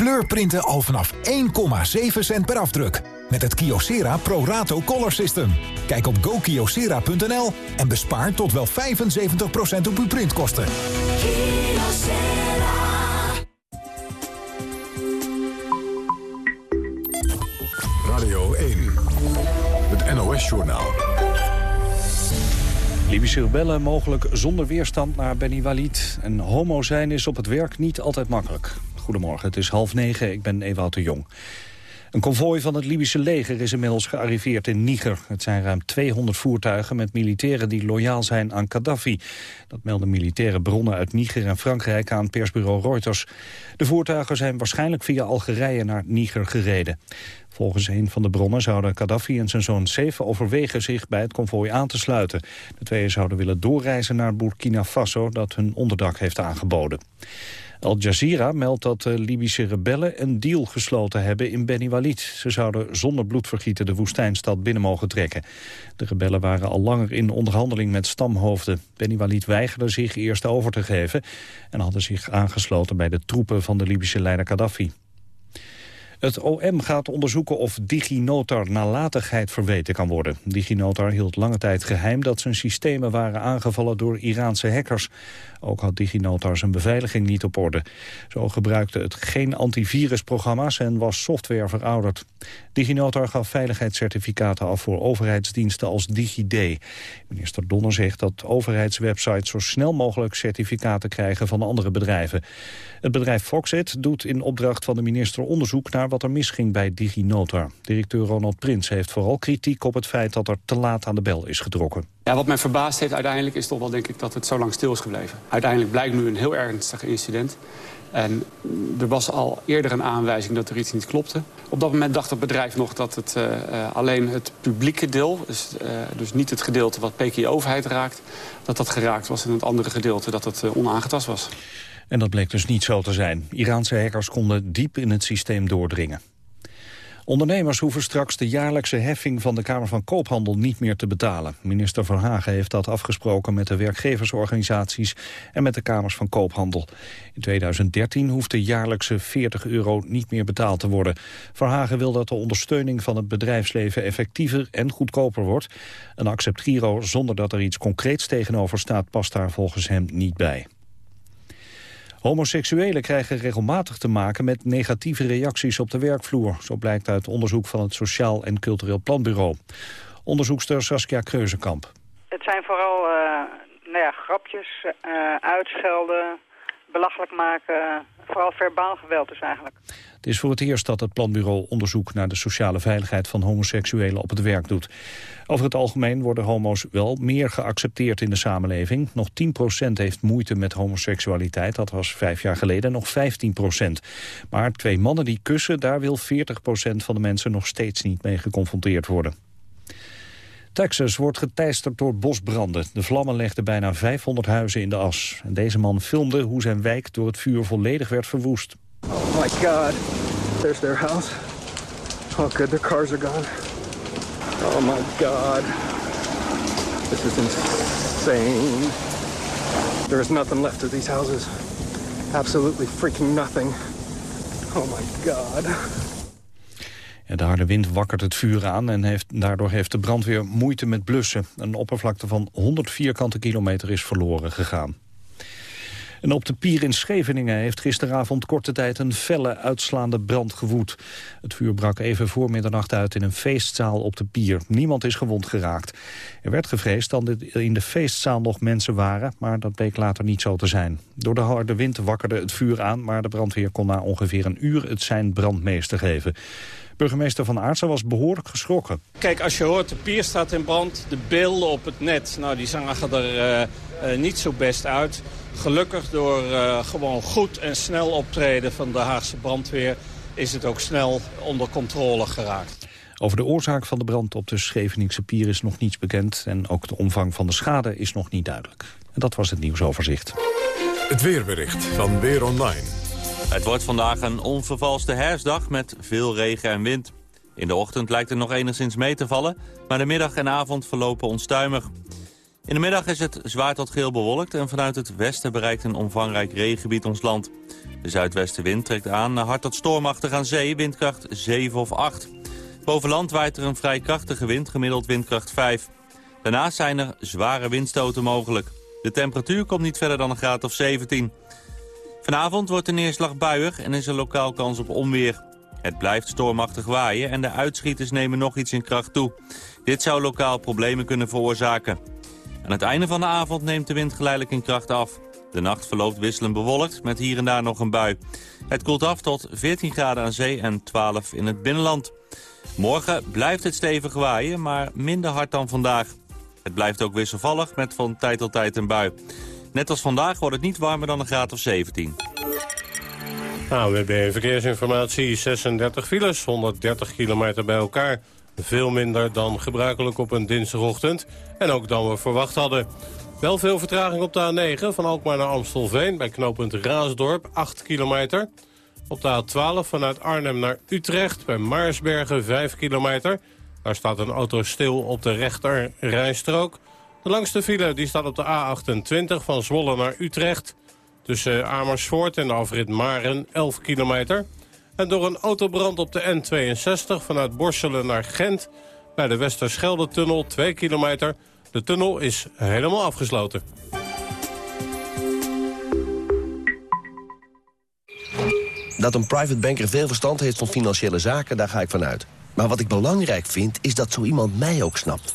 Kleurprinten al vanaf 1,7 cent per afdruk. Met het Kyocera Pro Rato Color System. Kijk op gokyocera.nl en bespaar tot wel 75% op uw printkosten. Radio 1, het NOS-journaal. Libische rebellen mogelijk zonder weerstand naar Beni Walid. En homo zijn is op het werk niet altijd makkelijk. Goedemorgen, het is half negen, ik ben Ewout de Jong. Een konvooi van het Libische leger is inmiddels gearriveerd in Niger. Het zijn ruim 200 voertuigen met militairen die loyaal zijn aan Gaddafi. Dat melden militaire bronnen uit Niger en Frankrijk aan persbureau Reuters. De voertuigen zijn waarschijnlijk via Algerije naar Niger gereden. Volgens een van de bronnen zouden Gaddafi en zijn zoon Seif overwegen zich bij het konvooi aan te sluiten. De twee zouden willen doorreizen naar Burkina Faso dat hun onderdak heeft aangeboden. Al Jazeera meldt dat Libische rebellen een deal gesloten hebben in Beni Walid. Ze zouden zonder bloedvergieten de woestijnstad binnen mogen trekken. De rebellen waren al langer in onderhandeling met stamhoofden. Beni Walid weigerde zich eerst over te geven... en hadden zich aangesloten bij de troepen van de Libische leider Gaddafi. Het OM gaat onderzoeken of DigiNotar nalatigheid verweten kan worden. DigiNotar hield lange tijd geheim dat zijn systemen waren aangevallen door Iraanse hackers. Ook had DigiNotar zijn beveiliging niet op orde. Zo gebruikte het geen antivirusprogramma's en was software verouderd. DigiNotar gaf veiligheidscertificaten af voor overheidsdiensten als DigiD. Minister Donner zegt dat overheidswebsites zo snel mogelijk certificaten krijgen van andere bedrijven. Het bedrijf Foxit doet in opdracht van de minister onderzoek naar wat er misging bij DigiNotar. Directeur Ronald Prins heeft vooral kritiek op het feit dat er te laat aan de bel is getrokken. Ja, wat mij verbaasd heeft uiteindelijk is toch wel denk ik dat het zo lang stil is gebleven. Uiteindelijk blijkt nu een heel ernstig incident. En er was al eerder een aanwijzing dat er iets niet klopte. Op dat moment dacht het bedrijf nog dat het uh, alleen het publieke deel... Dus, uh, dus niet het gedeelte wat PKI-overheid raakt... dat dat geraakt was en het andere gedeelte dat het onaangetast was. En dat bleek dus niet zo te zijn. Iraanse hackers konden diep in het systeem doordringen. Ondernemers hoeven straks de jaarlijkse heffing van de Kamer van Koophandel niet meer te betalen. Minister Verhagen heeft dat afgesproken met de werkgeversorganisaties en met de Kamers van Koophandel. In 2013 hoeft de jaarlijkse 40 euro niet meer betaald te worden. Verhagen wil dat de ondersteuning van het bedrijfsleven effectiever en goedkoper wordt. Een acceptgiro zonder dat er iets concreets tegenover staat past daar volgens hem niet bij. Homoseksuelen krijgen regelmatig te maken met negatieve reacties op de werkvloer. Zo blijkt uit onderzoek van het Sociaal en Cultureel Planbureau. Onderzoekster Saskia Kreuzenkamp. Het zijn vooral uh, nou ja, grapjes, uh, uitschelden, belachelijk maken, vooral verbaal geweld dus eigenlijk. Het is voor het eerst dat het planbureau onderzoek naar de sociale veiligheid van homoseksuelen op het werk doet. Over het algemeen worden homo's wel meer geaccepteerd in de samenleving. Nog 10% heeft moeite met homoseksualiteit, dat was vijf jaar geleden nog 15%. Maar twee mannen die kussen, daar wil 40% van de mensen nog steeds niet mee geconfronteerd worden. Texas wordt geteisterd door bosbranden. De vlammen legden bijna 500 huizen in de as. En deze man filmde hoe zijn wijk door het vuur volledig werd verwoest. Oh my god, there's their house. Oh good, their cars are gone. Oh my god. This is insane. There is nothing left of these houses. Absolutely freaking nothing. Oh my god. De harde wind wakkert het vuur aan en heeft, daardoor heeft de brandweer moeite met blussen. Een oppervlakte van 100 vierkante kilometer is verloren gegaan. En op de pier in Scheveningen heeft gisteravond korte tijd een felle uitslaande brand gewoed. Het vuur brak even voor middernacht uit in een feestzaal op de pier. Niemand is gewond geraakt. Er werd gevreesd dat in de feestzaal nog mensen waren, maar dat bleek later niet zo te zijn. Door de harde wind wakkerde het vuur aan, maar de brandweer kon na ongeveer een uur het zijn brandmeester geven. Burgemeester Van Aartsen was behoorlijk geschrokken. Kijk, als je hoort de pier staat in brand, de beelden op het net... nou, die zagen er uh, uh, niet zo best uit. gelukkig door uh, gewoon goed en snel optreden van de Haagse brandweer... is het ook snel onder controle geraakt. Over de oorzaak van de brand op de Scheveningse pier is nog niets bekend... en ook de omvang van de schade is nog niet duidelijk. En dat was het nieuwsoverzicht. Het weerbericht van Weer Online. Het wordt vandaag een onvervalste herfstdag met veel regen en wind. In de ochtend lijkt het nog enigszins mee te vallen, maar de middag en avond verlopen onstuimig. In de middag is het zwaar tot geel bewolkt en vanuit het westen bereikt een omvangrijk regengebied ons land. De zuidwestenwind trekt aan naar hard tot stormachtig aan zee, windkracht 7 of 8. Boven land waait er een vrij krachtige wind, gemiddeld windkracht 5. Daarnaast zijn er zware windstoten mogelijk. De temperatuur komt niet verder dan een graad of 17. Vanavond wordt de neerslag buiig en is er lokaal kans op onweer. Het blijft stormachtig waaien en de uitschieters nemen nog iets in kracht toe. Dit zou lokaal problemen kunnen veroorzaken. Aan het einde van de avond neemt de wind geleidelijk in kracht af. De nacht verloopt wisselend bewolkt met hier en daar nog een bui. Het koelt af tot 14 graden aan zee en 12 in het binnenland. Morgen blijft het stevig waaien, maar minder hard dan vandaag. Het blijft ook wisselvallig met van tijd tot tijd een bui. Net als vandaag wordt het niet warmer dan een graad of 17. AWB Verkeersinformatie, 36 files, 130 kilometer bij elkaar. Veel minder dan gebruikelijk op een dinsdagochtend. En ook dan we verwacht hadden. Wel veel vertraging op de A9 van Alkmaar naar Amstelveen... bij knooppunt Raasdorp, 8 kilometer. Op de A12 vanuit Arnhem naar Utrecht bij Maarsbergen, 5 kilometer. Daar staat een auto stil op de rechter rijstrook. De langste file die staat op de A28 van Zwolle naar Utrecht... tussen Amersfoort en de afrit Maren, 11 kilometer... En door een autobrand op de N62 vanuit Borselen naar Gent... bij de Westerschelde-tunnel, 2 kilometer. De tunnel is helemaal afgesloten. Dat een private banker veel verstand heeft van financiële zaken, daar ga ik vanuit. Maar wat ik belangrijk vind, is dat zo iemand mij ook snapt.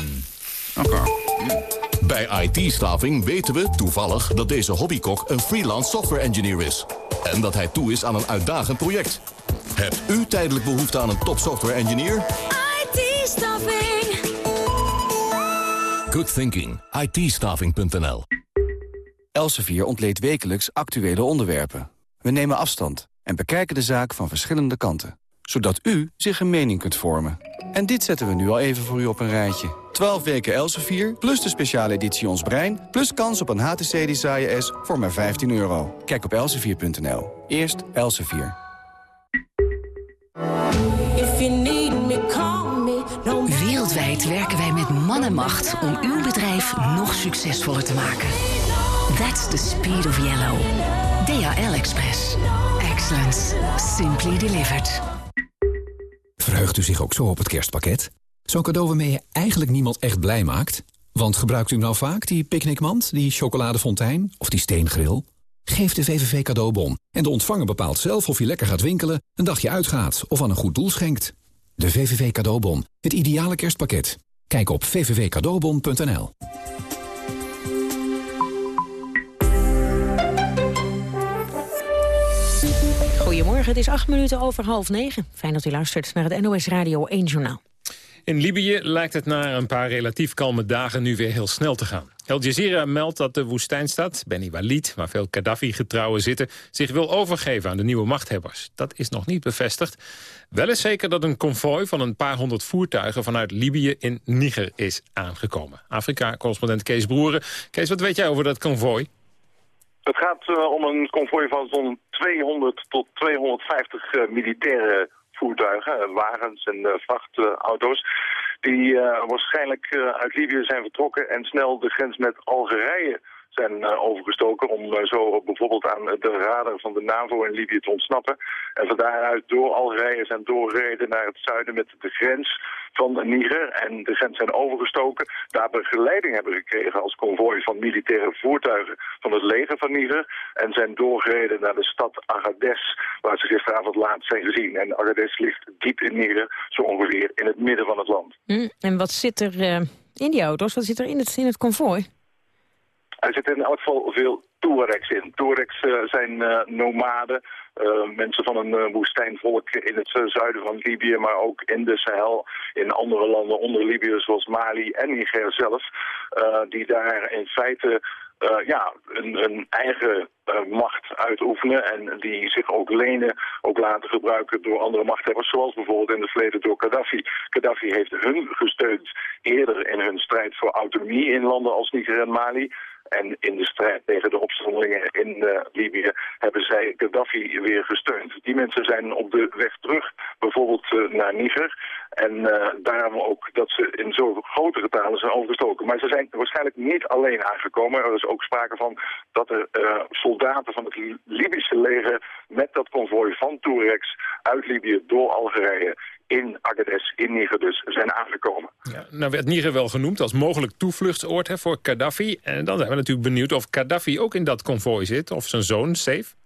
Bij IT-staving weten we toevallig dat deze hobbykok een freelance software engineer is. En dat hij toe is aan een uitdagend project. Hebt u tijdelijk behoefte aan een top software engineer? IT-staving. Good thinking. it Elsevier ontleedt wekelijks actuele onderwerpen. We nemen afstand en bekijken de zaak van verschillende kanten. Zodat u zich een mening kunt vormen. En dit zetten we nu al even voor u op een rijtje. 12 weken Elsevier, plus de speciale editie Ons Brein... plus kans op een HTC Desire S voor maar 15 euro. Kijk op elsevier.nl. Eerst Elsevier. Wereldwijd werken wij met man en macht om uw bedrijf nog succesvoller te maken. That's the speed of yellow. DHL Express. Excellence. Simply delivered. Verheugt u zich ook zo op het kerstpakket? Zo'n cadeau waarmee je eigenlijk niemand echt blij maakt? Want gebruikt u nou vaak die picknickmand, die chocoladefontein of die steengril? Geef de VVV cadeaubon en de ontvanger bepaalt zelf of je lekker gaat winkelen, een dagje uitgaat of aan een goed doel schenkt. De VVV cadeaubon, het ideale kerstpakket. Kijk op vvvcadeaubon.nl. Goedemorgen, het is acht minuten over half negen. Fijn dat u luistert naar het NOS Radio 1 Journaal. In Libië lijkt het na een paar relatief kalme dagen nu weer heel snel te gaan. Al Jazeera meldt dat de woestijnstad, Beni Walid, waar veel Gaddafi-getrouwen zitten, zich wil overgeven aan de nieuwe machthebbers. Dat is nog niet bevestigd. Wel is zeker dat een konvooi van een paar honderd voertuigen vanuit Libië in Niger is aangekomen. Afrika-correspondent Kees Broeren. Kees, wat weet jij over dat konvooi? Het gaat uh, om een konvooi van zo'n 200 tot 250 uh, militaire voertuigen, wagens en vrachtauto's, die waarschijnlijk uit Libië zijn vertrokken en snel de grens met Algerije zijn overgestoken om zo bijvoorbeeld aan de radar van de NAVO in Libië te ontsnappen. En van daaruit door Algerije zijn doorgereden naar het zuiden met de grens van Niger en de grens zijn overgestoken. Daar begeleiding hebben gekregen als konvooi van militaire voertuigen van het leger van Niger. En zijn doorgereden naar de stad Agadez, waar ze gisteravond laat zijn gezien. En Agadez ligt diep in Niger, zo ongeveer in het midden van het land. Hm, en wat zit er uh, in die auto's? Wat zit er in het, in het konvooi? Er zitten in elk geval veel Touaregs in. Touaregs uh, zijn uh, nomaden, mensen van een woestijnvolk in het zuiden van Libië, maar ook in de Sahel, in andere landen onder Libië, zoals Mali en Niger zelf, die daar in feite ja, een, een eigen macht uitoefenen en die zich ook lenen, ook laten gebruiken door andere machthebbers, zoals bijvoorbeeld in het verleden door Gaddafi. Gaddafi heeft hun gesteund eerder in hun strijd voor autonomie in landen als Niger en Mali. En in de strijd tegen de opstandelingen in uh, Libië hebben zij Gaddafi weer gesteund. Die mensen zijn op de weg terug, bijvoorbeeld uh, naar Niger. En uh, daarom ook dat ze in zo grote getalen zijn overgestoken. Maar ze zijn waarschijnlijk niet alleen aangekomen. Er is ook sprake van dat er soldaten van het Libische leger met dat konvooi van Touaregs uit Libië door Algerije in Agadez, in Niger dus, zijn aangekomen. Ja, nou werd Niger wel genoemd als mogelijk toevluchtsoord hè, voor Gaddafi. En dan zijn we natuurlijk benieuwd of Gaddafi ook in dat konvooi zit, of zijn zoon, Safe.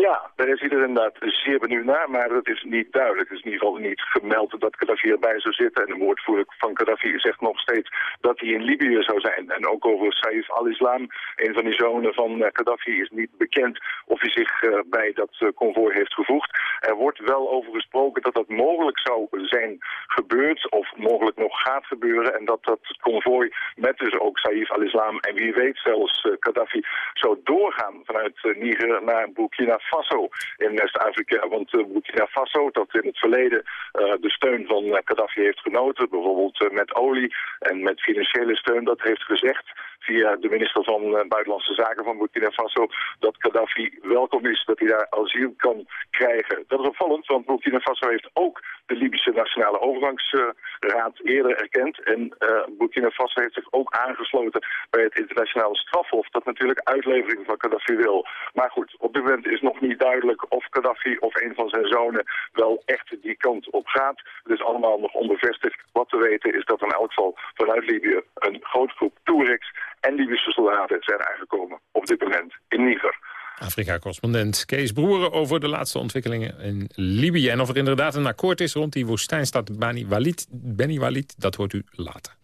Ja, daar is iedereen inderdaad zeer benieuwd naar, maar dat is niet duidelijk. Het is in ieder geval niet gemeld dat Gaddafi erbij zou zitten. En de woordvoerder van Gaddafi zegt nog steeds dat hij in Libië zou zijn. En ook over Saif al-Islam, een van die zonen van uh, Gaddafi, is niet bekend of hij zich uh, bij dat uh, konvooi heeft gevoegd. Er wordt wel over gesproken dat dat mogelijk zou zijn gebeurd, of mogelijk nog gaat gebeuren. En dat dat konvooi met dus ook Saif al-Islam en wie weet zelfs Gaddafi zou doorgaan vanuit Niger naar Burkina Faso in West-Afrika. Want uh, Burkina Faso, dat in het verleden uh, de steun van uh, Gaddafi heeft genoten, bijvoorbeeld met olie en met financiële steun, dat heeft gezegd via de minister van Buitenlandse Zaken van Burkina Faso, dat Gaddafi welkom is, dat hij daar asiel kan krijgen. Dat is opvallend, want Burkina Faso heeft ook de Libische Nationale Overgangsraad eerder erkend. En Burkina Faso heeft zich ook aangesloten bij het internationale strafhof, dat natuurlijk uitlevering van Gaddafi wil. Maar goed, op dit moment is nog niet duidelijk of Gaddafi of een van zijn zonen wel echt die kant op gaat. Het is allemaal nog onbevestigd. Wat we weten is dat in elk geval vanuit Libië een groot groep Touaregs en Libische soldaten zijn aangekomen op dit moment in Niger. Afrika-correspondent Kees Broeren over de laatste ontwikkelingen in Libië. En of er inderdaad een akkoord is rond die woestijnstad Bani Walid, Beni Walid, dat hoort u later.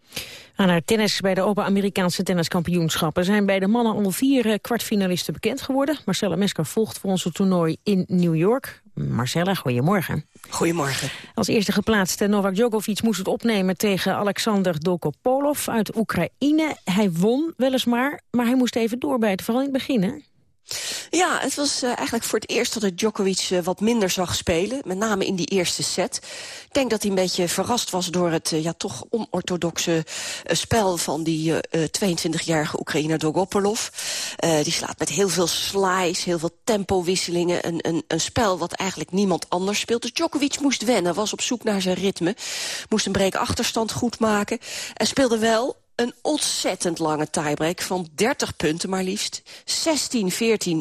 Aan haar tennis bij de Open Amerikaanse tenniskampioenschappen... zijn bij de mannen al vier eh, kwartfinalisten bekend geworden. Marcella Mesker volgt voor ons het toernooi in New York. Marcella, goedemorgen. Goedemorgen. Als eerste geplaatste Novak Djokovic moest het opnemen tegen Alexander Dokopolov uit Oekraïne. Hij won weliswaar, maar hij moest even doorbijten, vooral in het begin, hè? Ja, het was uh, eigenlijk voor het eerst dat ik Djokovic uh, wat minder zag spelen. Met name in die eerste set. Ik denk dat hij een beetje verrast was door het uh, ja, toch onorthodoxe spel van die 22-jarige Oekraïner Dogopolov. die slaat met heel veel slice, heel veel tempowisselingen. Een, een, een spel wat eigenlijk niemand anders speelt. Dus Djokovic moest wennen, was op zoek naar zijn ritme. Moest een break achterstand goed maken. En speelde wel een ontzettend lange tiebreak van 30 punten maar liefst. 16-14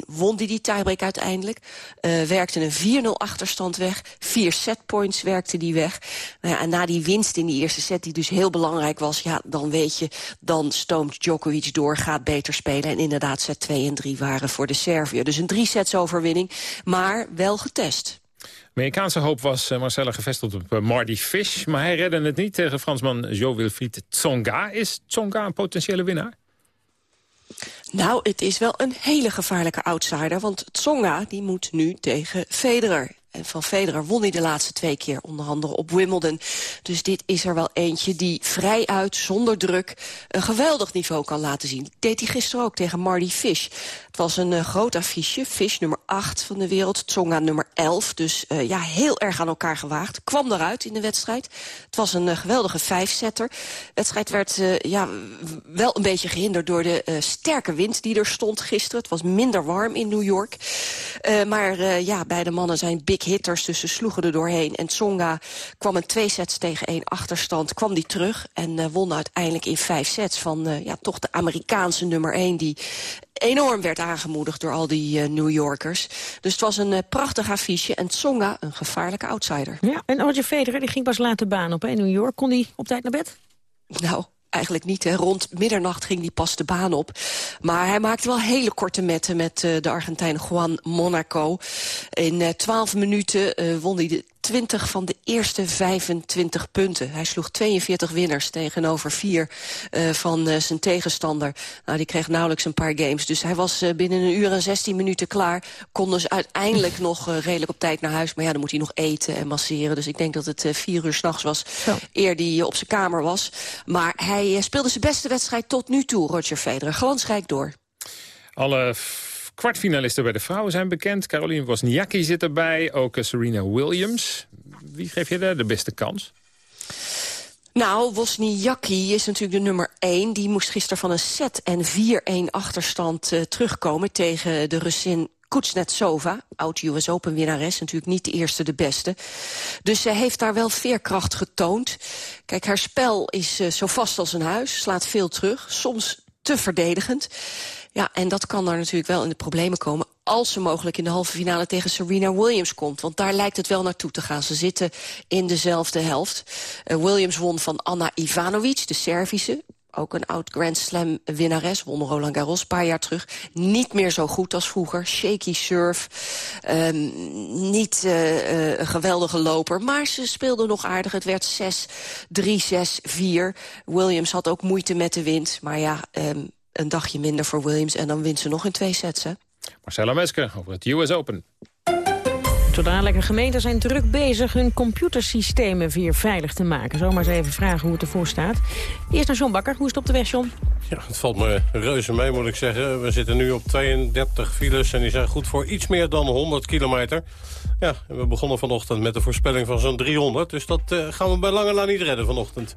won hij die tiebreak uiteindelijk. Uh, werkte een 4-0 achterstand weg. Vier setpoints werkte die weg. Nou ja, en na die winst in die eerste set, die dus heel belangrijk was... ja, dan weet je, dan stoomt Djokovic door, gaat beter spelen. En inderdaad, set 2 en 3 waren voor de Serviër. Dus een drie sets overwinning, maar wel getest. Amerikaanse hoop was uh, Marcella gevestigd op uh, Marty Fish. Maar hij redde het niet tegen Fransman Jo-Wilfried Tsonga. Is Tsonga een potentiële winnaar? Nou, het is wel een hele gevaarlijke outsider. Want Tsonga die moet nu tegen Federer. Van Federer won hij de laatste twee keer, onder andere op Wimbledon. Dus dit is er wel eentje die vrij uit, zonder druk, een geweldig niveau kan laten zien. deed hij gisteren ook tegen Marty Fish. Het was een uh, groot affiche. Fish nummer 8 van de wereld, Tsonga nummer 11. Dus uh, ja, heel erg aan elkaar gewaagd. Kwam eruit in de wedstrijd. Het was een uh, geweldige vijfsetter. De wedstrijd werd ja, wel een beetje gehinderd door de sterke wind die er stond gisteren. Het was minder warm in New York. Maar ja, beide mannen zijn big hitters, dus ze sloegen er doorheen. En Tsonga kwam een twee sets tegen één achterstand, kwam die terug... en uh, won uiteindelijk in vijf sets van ja, toch de Amerikaanse nummer één... die enorm werd aangemoedigd door al die New Yorkers. Dus het was een prachtig affiche en Tsonga een gevaarlijke outsider. Ja, en Roger Federer die ging pas later baan op in New York. Kon hij op tijd naar bed? Nou, eigenlijk niet. Hè. Rond middernacht ging hij pas de baan op. Maar hij maakte wel hele korte metten met uh, de Argentijn Juan Monaco. In uh, 12 minuten uh, won hij de 20 van de eerste 25 punten. Hij sloeg 42 winnaars tegenover vier uh, van uh, zijn tegenstander. Nou, die kreeg nauwelijks een paar games. Dus hij was uh, binnen een uur en 16 minuten klaar. Kon dus uiteindelijk nog redelijk op tijd naar huis. Maar ja, dan moet hij nog eten en masseren. Dus ik denk dat het vier uur s'nachts was eer die op zijn kamer was. Maar hij speelde zijn beste wedstrijd tot nu toe, Roger Federer. Glansrijk door. Alle kwartfinalisten bij de vrouwen zijn bekend. Caroline Wozniacki zit erbij, ook Serena Williams. Wie geef je daar de beste kans? Nou, Wozniacki is natuurlijk de nummer 1. Die moest gisteren van een set en 4-1 achterstand uh, terugkomen tegen de Russin Kuznetsova, oud-US Open winnares, natuurlijk niet de eerste de beste. Dus zij heeft daar wel veerkracht getoond. Kijk, haar spel is uh, zo vast als een huis, slaat veel terug, soms te verdedigend. Ja, en dat kan daar natuurlijk wel in de problemen komen... als ze mogelijk in de halve finale tegen Serena Williams komt. Want daar lijkt het wel naartoe te gaan. Ze zitten in dezelfde helft. Uh, Williams won van Anna Ivanovic, de Servische ook een oud Grand Slam winnares, won Roland Garros een paar jaar terug. Niet meer zo goed als vroeger. Shaky surf. Um, niet uh, uh, een geweldige loper. Maar ze speelde nog aardig. Het werd 6-3, 6-4. Williams had ook moeite met de wind. Maar ja, um, een dagje minder voor Williams. En dan wint ze nog in twee sets, hè? Marcella Mesker over het US Open. Zodra gemeenten zijn druk bezig hun computersystemen weer veilig te maken. Zomaar eens even vragen hoe het ervoor staat. Eerst naar John Bakker. Hoe is het op de weg, John? Ja, het valt me reuze mee, moet ik zeggen. We zitten nu op 32 files en die zijn goed voor iets meer dan 100 kilometer. Ja, en we begonnen vanochtend met de voorspelling van zo'n 300. Dus dat uh, gaan we bij lange na niet redden vanochtend.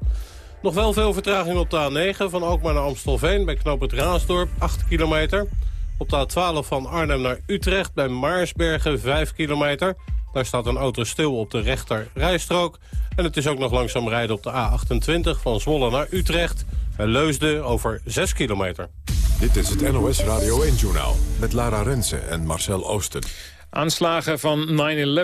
Nog wel veel vertraging op de A9 van Alkmaar naar Amstelveen... bij knoop het Raasdorp, 8 kilometer. Op de A12 van Arnhem naar Utrecht bij Maarsbergen, 5 kilometer. Daar staat een auto stil op de rechter rijstrook. En het is ook nog langzaam rijden op de A28 van Zwolle naar Utrecht... bij Leusden over 6 kilometer. Dit is het NOS Radio 1-journaal met Lara Rensen en Marcel Oosten. Aanslagen van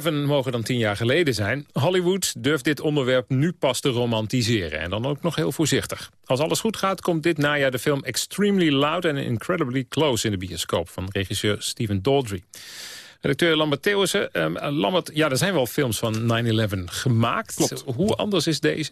9-11 mogen dan tien jaar geleden zijn. Hollywood durft dit onderwerp nu pas te romantiseren. En dan ook nog heel voorzichtig. Als alles goed gaat, komt dit najaar de film Extremely Loud and Incredibly Close in de bioscoop... van regisseur Stephen Daldry. Redacteur Lambert Theeuwissen. Um, Lambert, ja, er zijn wel films van 9-11 gemaakt. Klopt. Hoe anders is deze?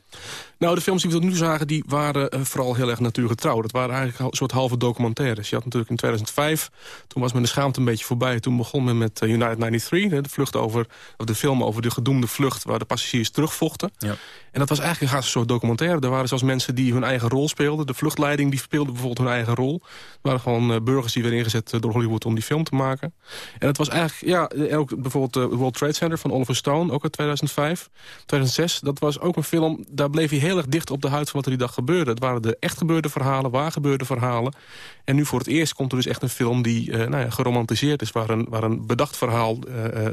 Nou, de films die we tot nu zagen, die waren uh, vooral heel erg natuurgetrouw. Dat waren eigenlijk een soort halve documentaires. Je had natuurlijk in 2005, toen was men de schaamte een beetje voorbij. Toen begon men met uh, United 93, de, vlucht over, of de film over de gedoemde vlucht... waar de passagiers terugvochten. Ja. En dat was eigenlijk een soort documentaire. Er waren zelfs mensen die hun eigen rol speelden. De vluchtleiding die speelde bijvoorbeeld hun eigen rol. Er waren gewoon uh, burgers die werden ingezet door Hollywood om die film te maken. En het was eigenlijk ja, ook bijvoorbeeld de World Trade Center van Oliver Stone, ook uit 2005. 2006, dat was ook een film, daar bleef hij heel erg dicht op de huid van wat er die dag gebeurde. Het waren de echt gebeurde verhalen, waar gebeurde verhalen. En nu voor het eerst komt er dus echt een film die uh, nou ja, geromantiseerd is... waar een, waar een bedacht verhaal uh,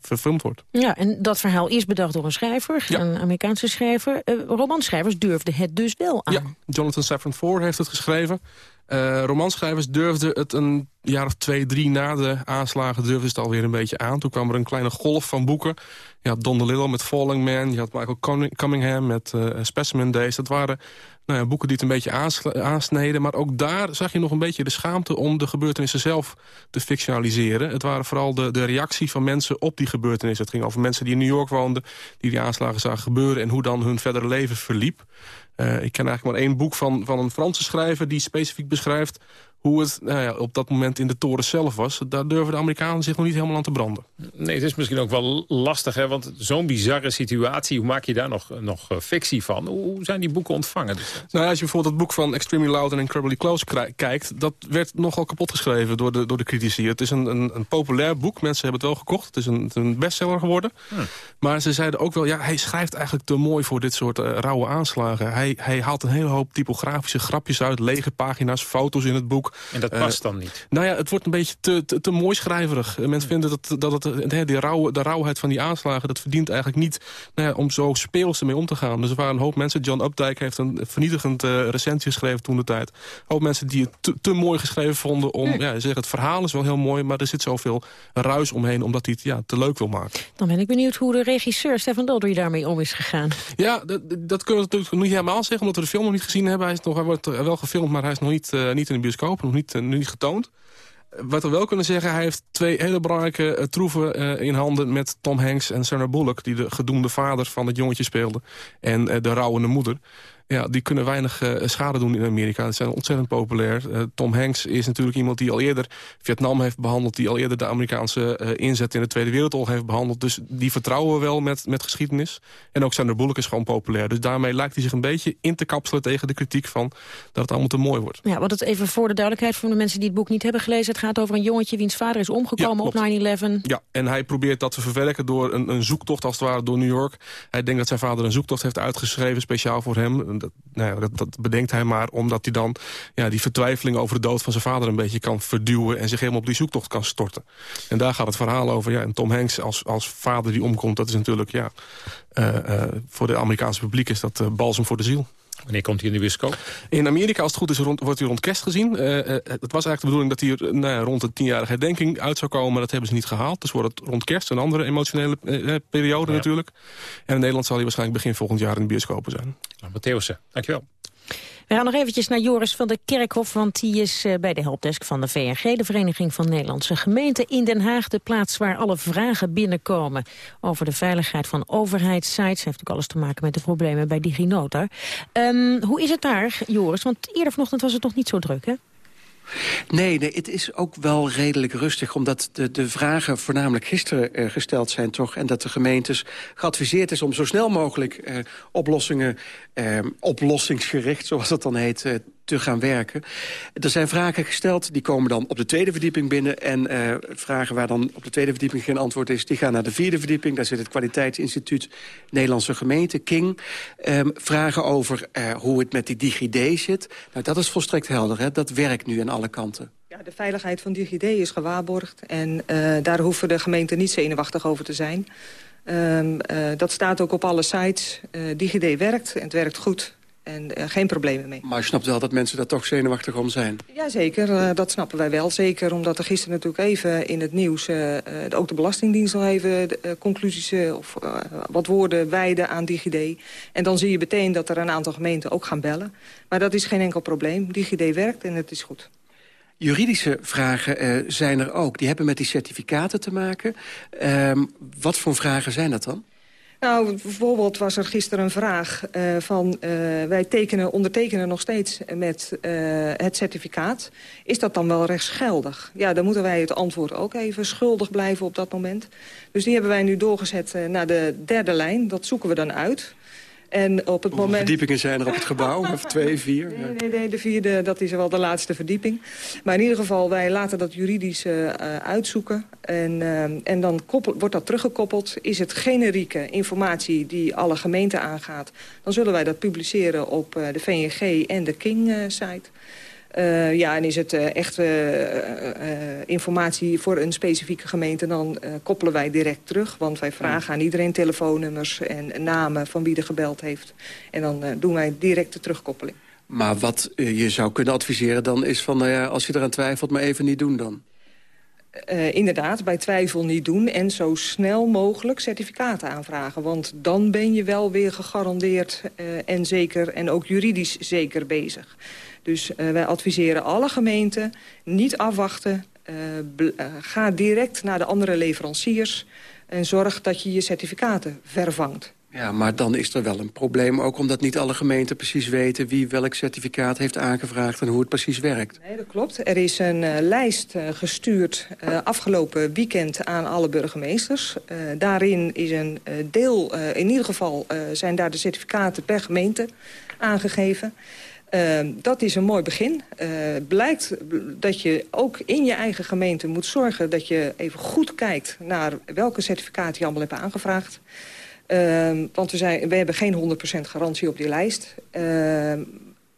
verfilmd wordt. Ja, en dat verhaal is bedacht door een schrijver, ja. een Amerikaanse schrijver. romanschrijvers durfden het dus wel aan. Ja, Jonathan Safran Foer heeft het geschreven. Uh, romanschrijvers durfden het een jaar of twee, drie na de aanslagen... durfden het alweer een beetje aan. Toen kwam er een kleine golf van boeken. Je had Don DeLillo met Falling Man. Je had Michael Cunningham met uh, Specimen Days. Dat waren nou ja, boeken die het een beetje aansneden. Maar ook daar zag je nog een beetje de schaamte... om de gebeurtenissen zelf te fictionaliseren. Het waren vooral de, de reactie van mensen op die gebeurtenissen. Het ging over mensen die in New York woonden... die die aanslagen zagen gebeuren... en hoe dan hun verdere leven verliep. Uh, ik ken eigenlijk maar één boek van, van een Franse schrijver... die specifiek beschrijft hoe het nou ja, op dat moment in de toren zelf was. Daar durven de Amerikanen zich nog niet helemaal aan te branden. Nee, het is misschien ook wel lastig, hè? want zo'n bizarre situatie... hoe maak je daar nog, nog eh, fictie van? Hoe zijn die boeken ontvangen? Nou, als je bijvoorbeeld het boek van Extremely Loud and Incredibly Close kijkt... dat werd nogal kapot geschreven door de, door de critici. Het is een, een, een populair boek, mensen hebben het wel gekocht. Het is een, een bestseller geworden. Hm. Maar ze zeiden ook wel, ja, hij schrijft eigenlijk te mooi... voor dit soort uh, rauwe aanslagen. Hij, hij haalt een hele hoop typografische grapjes uit... lege pagina's, foto's in het boek. En dat past dan niet? Nou ja, het wordt een beetje te, te, te mooi schrijverig. Mensen vinden dat, dat het die rauwe, de rauwheid van die aanslagen... dat verdient eigenlijk niet nou ja, om zo speels ermee om te gaan. Dus er waren een hoop mensen. John Updike heeft een vernietigend uh, recensie geschreven toen de tijd. Een hoop mensen die het te, mooi geschreven vonden. om hm. ja, zeggen, Het verhaal is wel heel mooi, maar er zit zoveel ruis omheen... omdat hij het ja, te leuk wil maken. Dan ben ik benieuwd hoe de regisseur Stefan Daldry daarmee om is gegaan. Ja, dat, dat kunnen we natuurlijk niet helemaal zeggen... omdat we de film nog niet gezien hebben. Hij, is nog, hij wordt wel gefilmd, maar hij is nog niet, uh, niet in de bioscoop. Nog niet, uh, niet getoond wat we wel kunnen zeggen, hij heeft twee hele belangrijke uh, troeven uh, in handen... met Tom Hanks en Sandra Bullock, die de gedoemde vader van het jongetje speelde. En de rouwende moeder ja, die kunnen weinig uh, schade doen in Amerika. Ze zijn ontzettend populair. Uh, Tom Hanks is natuurlijk iemand die al eerder Vietnam heeft behandeld... die al eerder de Amerikaanse uh, inzet in de Tweede Wereldoorlog heeft behandeld. Dus die vertrouwen we wel met, met geschiedenis. En ook Sandra Bullock is gewoon populair. Dus daarmee lijkt hij zich een beetje in te kapselen tegen de kritiek van... dat het allemaal te mooi wordt. Ja, want het even voor de duidelijkheid voor de mensen die het boek niet hebben gelezen... het gaat over een jongetje wiens vader is omgekomen op 9-11. Ja, en hij probeert dat te verwerken door een, een zoektocht als het ware door New York. Hij denkt dat zijn vader een zoektocht heeft uitgeschreven speciaal voor hem dat, nou ja, dat, bedenkt hij maar omdat hij dan ja, die vertwijfeling over de dood van zijn vader een beetje kan verduwen en zich helemaal op die zoektocht kan storten. En daar gaat het verhaal over. Ja, en Tom Hanks als, als vader die omkomt, dat is natuurlijk ja, uh, uh, voor de Amerikaanse publiek is dat uh, balsem voor de ziel. Wanneer komt hij in de bioscoop? In Amerika, als het goed is, rond, wordt hij rond kerst gezien. Uh, het was eigenlijk de bedoeling dat hij nou ja, rond de tienjarige herdenking uit zou komen. Maar dat hebben ze niet gehaald. Dus wordt het rond kerst een andere emotionele uh, periode ja. natuurlijk. En in Nederland zal hij waarschijnlijk begin volgend jaar in de bioscopen zijn. Nou, Matthäusen, dankjewel. We gaan nog eventjes naar Joris van der Kerkhof, want die is uh, bij de helpdesk van de VNG, de Vereniging van Nederlandse Gemeenten in Den Haag, de plaats waar alle vragen binnenkomen over de veiligheid van overheidssites. Heeft ook alles te maken met de problemen bij DigiNotar. Um, hoe is het daar, Joris? Want eerder vanochtend was het nog niet zo druk, hè? Nee, nee, het is ook wel redelijk rustig... omdat de, de vragen voornamelijk gisteren uh, gesteld zijn toch... en dat de gemeentes geadviseerd is om zo snel mogelijk uh, oplossingen... Uh, oplossingsgericht, zoals dat dan heet, te gaan werken. Er zijn vragen gesteld, die komen dan op de tweede verdieping binnen... en uh, vragen waar dan op de tweede verdieping geen antwoord is... die gaan naar de vierde verdieping. Daar zit het Kwaliteitsinstituut Nederlandse Gemeente, King. Um, vragen over uh, hoe het met die DigiD zit. Nou, dat is volstrekt helder, hè? dat werkt nu aan alle kanten. Ja, de veiligheid van DigiD is gewaarborgd... en uh, daar hoeven de gemeenten niet zenuwachtig over te zijn... Uh, dat staat ook op alle sites. DigiD werkt en het werkt goed. En uh, geen problemen mee. Maar je snapt wel dat mensen daar toch zenuwachtig om zijn? Jazeker, uh, dat snappen wij wel. Zeker omdat er gisteren natuurlijk even in het nieuws... Uh, ook de Belastingdienst al even de, conclusies of wat woorden wijden aan DigiD. En dan zie je meteen dat er een aantal gemeenten ook gaan bellen. Maar dat is geen enkel probleem. DigiD werkt en het is goed. Juridische vragen zijn er ook. Die hebben met die certificaten te maken. Ehm, wat voor vragen zijn dat dan? Nou, bijvoorbeeld was er gisteren een vraag uh, van... Uh, wij tekenen, ondertekenen nog steeds met uh, het certificaat. Is dat dan wel rechtsgeldig? Ja, dan moeten wij het antwoord ook even schuldig blijven op dat moment. Dus die hebben wij nu doorgezet naar de derde lijn. Dat zoeken we dan uit. En op het Hoeveel moment... verdiepingen zijn er op het gebouw? of twee, vier? Nee, nee, nee, de vierde, dat is wel de laatste verdieping. Maar in ieder geval, wij laten dat juridisch uh, uitzoeken. En, uh, en dan koppel, wordt dat teruggekoppeld. Is het generieke informatie die alle gemeenten aangaat... dan zullen wij dat publiceren op uh, de VNG en de King-site. Uh, ja, en is het uh, echt uh, informatie voor een specifieke gemeente... dan koppelen wij direct terug. Want wij vragen aan iedereen telefoonnummers en namen van wie er gebeld heeft. En dan doen wij direct de terugkoppeling. Maar wat je zou kunnen adviseren dan is van... Nou ja, als je eraan twijfelt, maar even niet doen dan. Uh, inderdaad, bij twijfel niet doen en zo snel mogelijk certificaten aanvragen. Want dan ben je wel weer gegarandeerd uh, en zeker en ook juridisch zeker bezig. Dus uh, wij adviseren alle gemeenten niet afwachten. ga direct naar de andere leveranciers en zorg dat je je certificaten vervangt. Ja, maar dan is er wel een probleem. Ook omdat niet alle gemeenten precies weten... wie welk certificaat heeft aangevraagd en hoe het precies werkt. Nee, dat klopt. Er is een uh, lijst uh, gestuurd uh, afgelopen weekend aan alle burgemeesters. daarin is een deel, in ieder geval zijn daar de certificaten per gemeente aangegeven. Uh, dat is een mooi begin. Uh, blijkt dat je ook in je eigen gemeente moet zorgen... dat je even goed kijkt naar welke certificaten je allemaal hebt aangevraagd. Uh, want we, zijn, we hebben geen 100% garantie op die lijst. Ehm,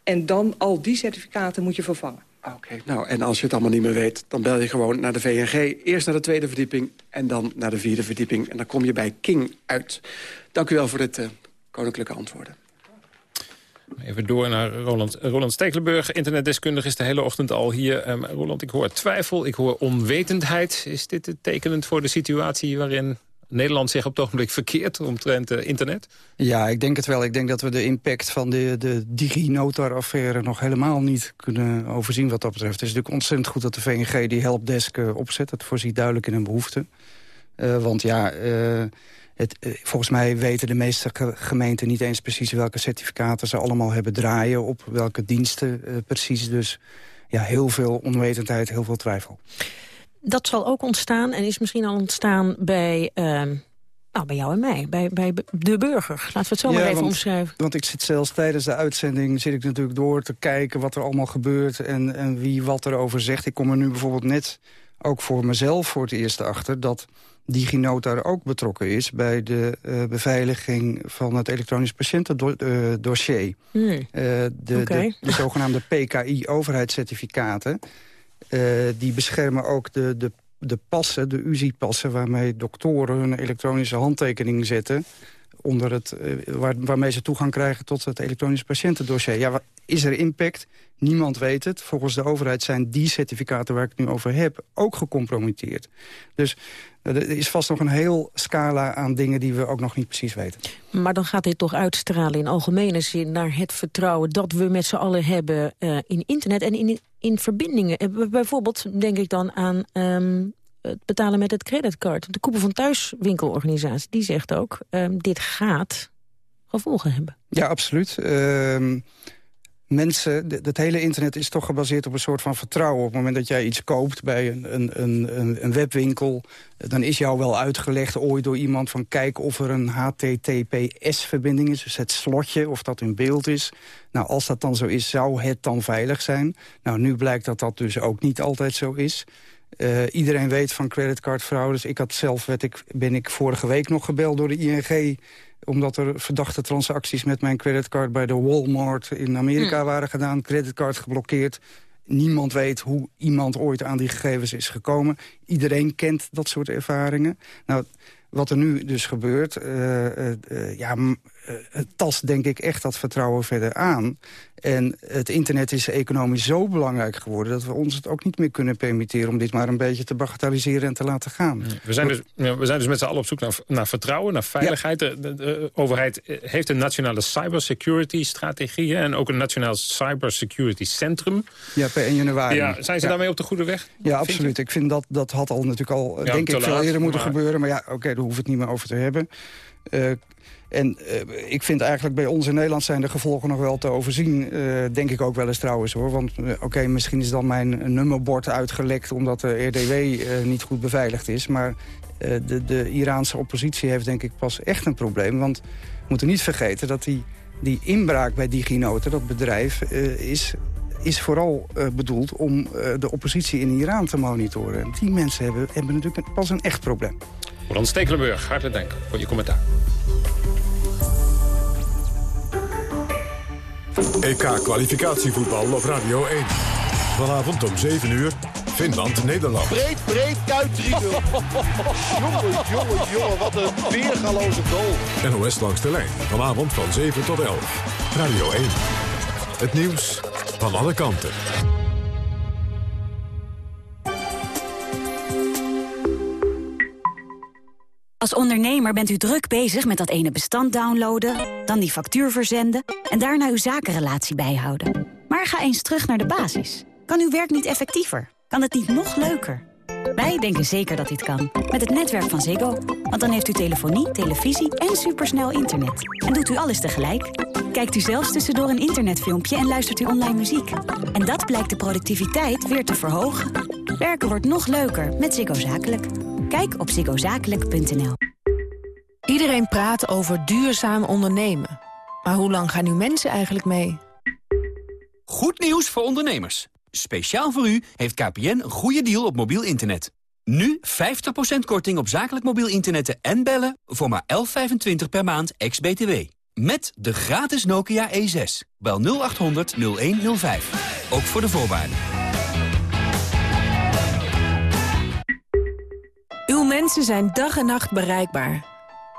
en dan al die certificaten moet je vervangen. Oké, okay, nou, en als je het allemaal niet meer weet... dan bel je gewoon naar de VNG. Eerst naar de tweede verdieping en dan naar de vierde verdieping. En dan kom je bij King uit. Dank u wel voor dit uh, koninklijke antwoorden. Even door naar Roland, Roland Stekelenburg. Internetdeskundige is de hele ochtend al hier. Um, Roland, ik hoor twijfel, ik hoor onwetendheid. Is dit tekenend voor de situatie waarin Nederland zich op het ogenblik verkeert omtrent uh, internet? Ja, ik denk het wel. Ik denk dat we de impact van de, de DigiNotar-affaire nog helemaal niet kunnen overzien wat dat betreft. Het is natuurlijk ontzettend goed dat de VNG die helpdesk uh, opzet. Dat voorziet duidelijk in een behoefte. Uh, want ja... Het, volgens mij weten de meeste gemeenten niet eens precies welke certificaten ze allemaal hebben draaien. Op welke diensten uh, precies. Dus ja, heel veel onwetendheid, heel veel twijfel. Dat zal ook ontstaan en is misschien al ontstaan bij... Uh, nou, bij jou en mij, bij, bij de burger. Laten we het zo ja, maar even want, omschrijven. Want ik zit zelfs tijdens de uitzending zit ik natuurlijk door te kijken... wat er allemaal gebeurt en, en wie wat erover zegt. Ik kom er nu bijvoorbeeld net ook voor mezelf voor het eerst achter... dat DigiNotar ook betrokken is bij de uh, beveiliging van het elektronisch patiëntendossier. Hmm. Uh, de, okay. de, de, zogenaamde PKI-overheidscertificaten. Uh, die beschermen ook de, de, de passen, de UZI-passen... waarmee doktoren hun elektronische handtekening zetten... Onder het, waar, waarmee ze toegang krijgen tot het elektronisch patiëntendossier. Ja, is er impact? Niemand weet het. Volgens de overheid zijn die certificaten waar ik het nu over heb... ook gecompromitteerd. Dus er is vast nog een heel scala aan dingen die we ook nog niet precies weten. Maar dan gaat dit toch uitstralen in algemene zin... naar het vertrouwen dat we met z'n allen hebben uh, in internet en in, in verbindingen. Bijvoorbeeld denk ik dan aan um, het betalen met het creditcard. De Koepel van Thuiswinkelorganisatie die zegt ook... Um, dit gaat gevolgen hebben. Ja, absoluut. Uh, mensen, het hele internet is toch gebaseerd op een soort van vertrouwen. Op het moment dat jij iets koopt bij een, een, een, een webwinkel... dan is jou wel uitgelegd ooit door iemand van... kijk of er een HTTPS-verbinding is, dus het slotje, of dat in beeld is. Nou, als dat dan zo is, zou het dan veilig zijn? Nou, nu blijkt dat dat dus ook niet altijd zo is... Uh, iedereen weet van creditcardfraudes. Ik had zelf, werd ik, ben ik vorige week nog gebeld door de ING omdat er verdachte transacties met mijn creditcard... bij de Walmart in Amerika mm. waren gedaan. Creditcard geblokkeerd. Niemand weet hoe iemand ooit aan die gegevens is gekomen. Iedereen kent dat soort ervaringen. Nou, wat er nu dus gebeurt, uh, uh, ja, het tast denk ik echt dat vertrouwen verder aan. En het internet is economisch zo belangrijk geworden... dat we ons het ook niet meer kunnen permitteren... om dit maar een beetje te bagatelliseren en te laten gaan. We zijn dus, we zijn dus met z'n allen op zoek naar, naar vertrouwen, naar veiligheid. Ja. De, de, de, overheid heeft een nationale cybersecurity-strategie... en ook een nationaal cybersecurity-centrum. Ja, per 1 januari. Ja, zijn ze ja. daarmee op de goede weg? Ja, absoluut. Ik vind dat, dat had al natuurlijk al, ja, denk ik, veel eerder moeten maar... gebeuren. Maar ja, oké, okay, daar hoeven we het niet meer over te hebben. Uh, en uh, ik vind eigenlijk bij ons in Nederland zijn de gevolgen nog wel te overzien. Uh, denk ik ook wel eens trouwens hoor. Want uh, oké, misschien is dan mijn nummerbord uitgelekt... omdat de RDW niet goed beveiligd is. Maar de, de Iraanse oppositie heeft denk ik pas echt een probleem. Want we moeten niet vergeten dat die, die inbraak bij DigiNoten, dat bedrijf... is is vooral bedoeld om de oppositie in Iran te monitoren. En die mensen hebben, hebben natuurlijk pas een echt probleem. Roland Stekelenburg, hartelijk dank voor je commentaar. EK-kwalificatievoetbal op Radio 1. Vanavond om 7 uur, Finland-Nederland. Breed, breed, kuit, 3 jongen, jongen, jongen, wat een weergaloze goal. NOS langs de lijn, vanavond van 7 tot 11. Radio 1. Het nieuws van alle kanten. Als ondernemer bent u druk bezig met dat ene bestand downloaden... dan die factuur verzenden en daarna uw zakenrelatie bijhouden. Maar ga eens terug naar de basis. Kan uw werk niet effectiever? Kan het niet nog leuker? Wij denken zeker dat dit kan. Met het netwerk van Ziggo. Want dan heeft u telefonie, televisie en supersnel internet. En doet u alles tegelijk. Kijkt u zelfs tussendoor een internetfilmpje en luistert u online muziek. En dat blijkt de productiviteit weer te verhogen. Werken wordt nog leuker met Ziggo Zakelijk. Kijk op ziggozakelijk.nl. Iedereen praat over duurzaam ondernemen. Maar hoe lang gaan nu mensen eigenlijk mee? Goed nieuws voor ondernemers. Speciaal voor u heeft KPN een goede deal op mobiel internet. Nu 50% korting op zakelijk mobiel internet en bellen voor maar 11,25 per maand ex-BTW. Met de gratis Nokia E6. Bel 0800 0105. Ook voor de voorwaarden. Uw mensen zijn dag en nacht bereikbaar.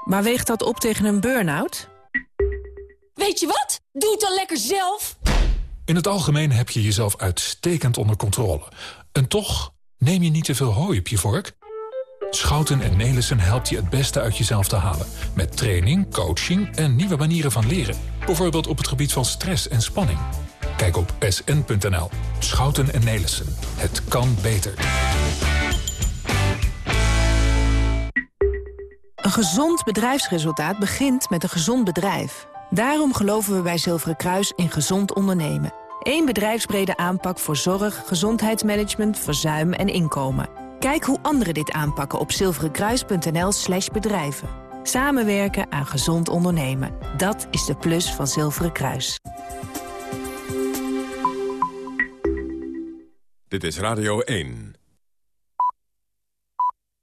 Maar weegt dat op tegen een burn-out? Weet je wat? Doe het dan lekker zelf. In het algemeen heb je jezelf uitstekend onder controle. En toch neem je niet te veel hooi op je vork? Schouten en Nelissen helpt je het beste uit jezelf te halen. Met training, coaching en nieuwe manieren van leren. Bijvoorbeeld op het gebied van stress en spanning. Kijk op sn.nl. Schouten en Nelissen. Het kan beter. Een gezond bedrijfsresultaat begint met een gezond bedrijf. Daarom geloven we bij Zilveren Kruis in gezond ondernemen. Eén bedrijfsbrede aanpak voor zorg, gezondheidsmanagement, verzuim en inkomen. Kijk hoe anderen dit aanpakken op zilverenkruis.nl slash bedrijven. Samenwerken aan gezond ondernemen. Dat is de plus van Zilveren Kruis. Dit is Radio 1.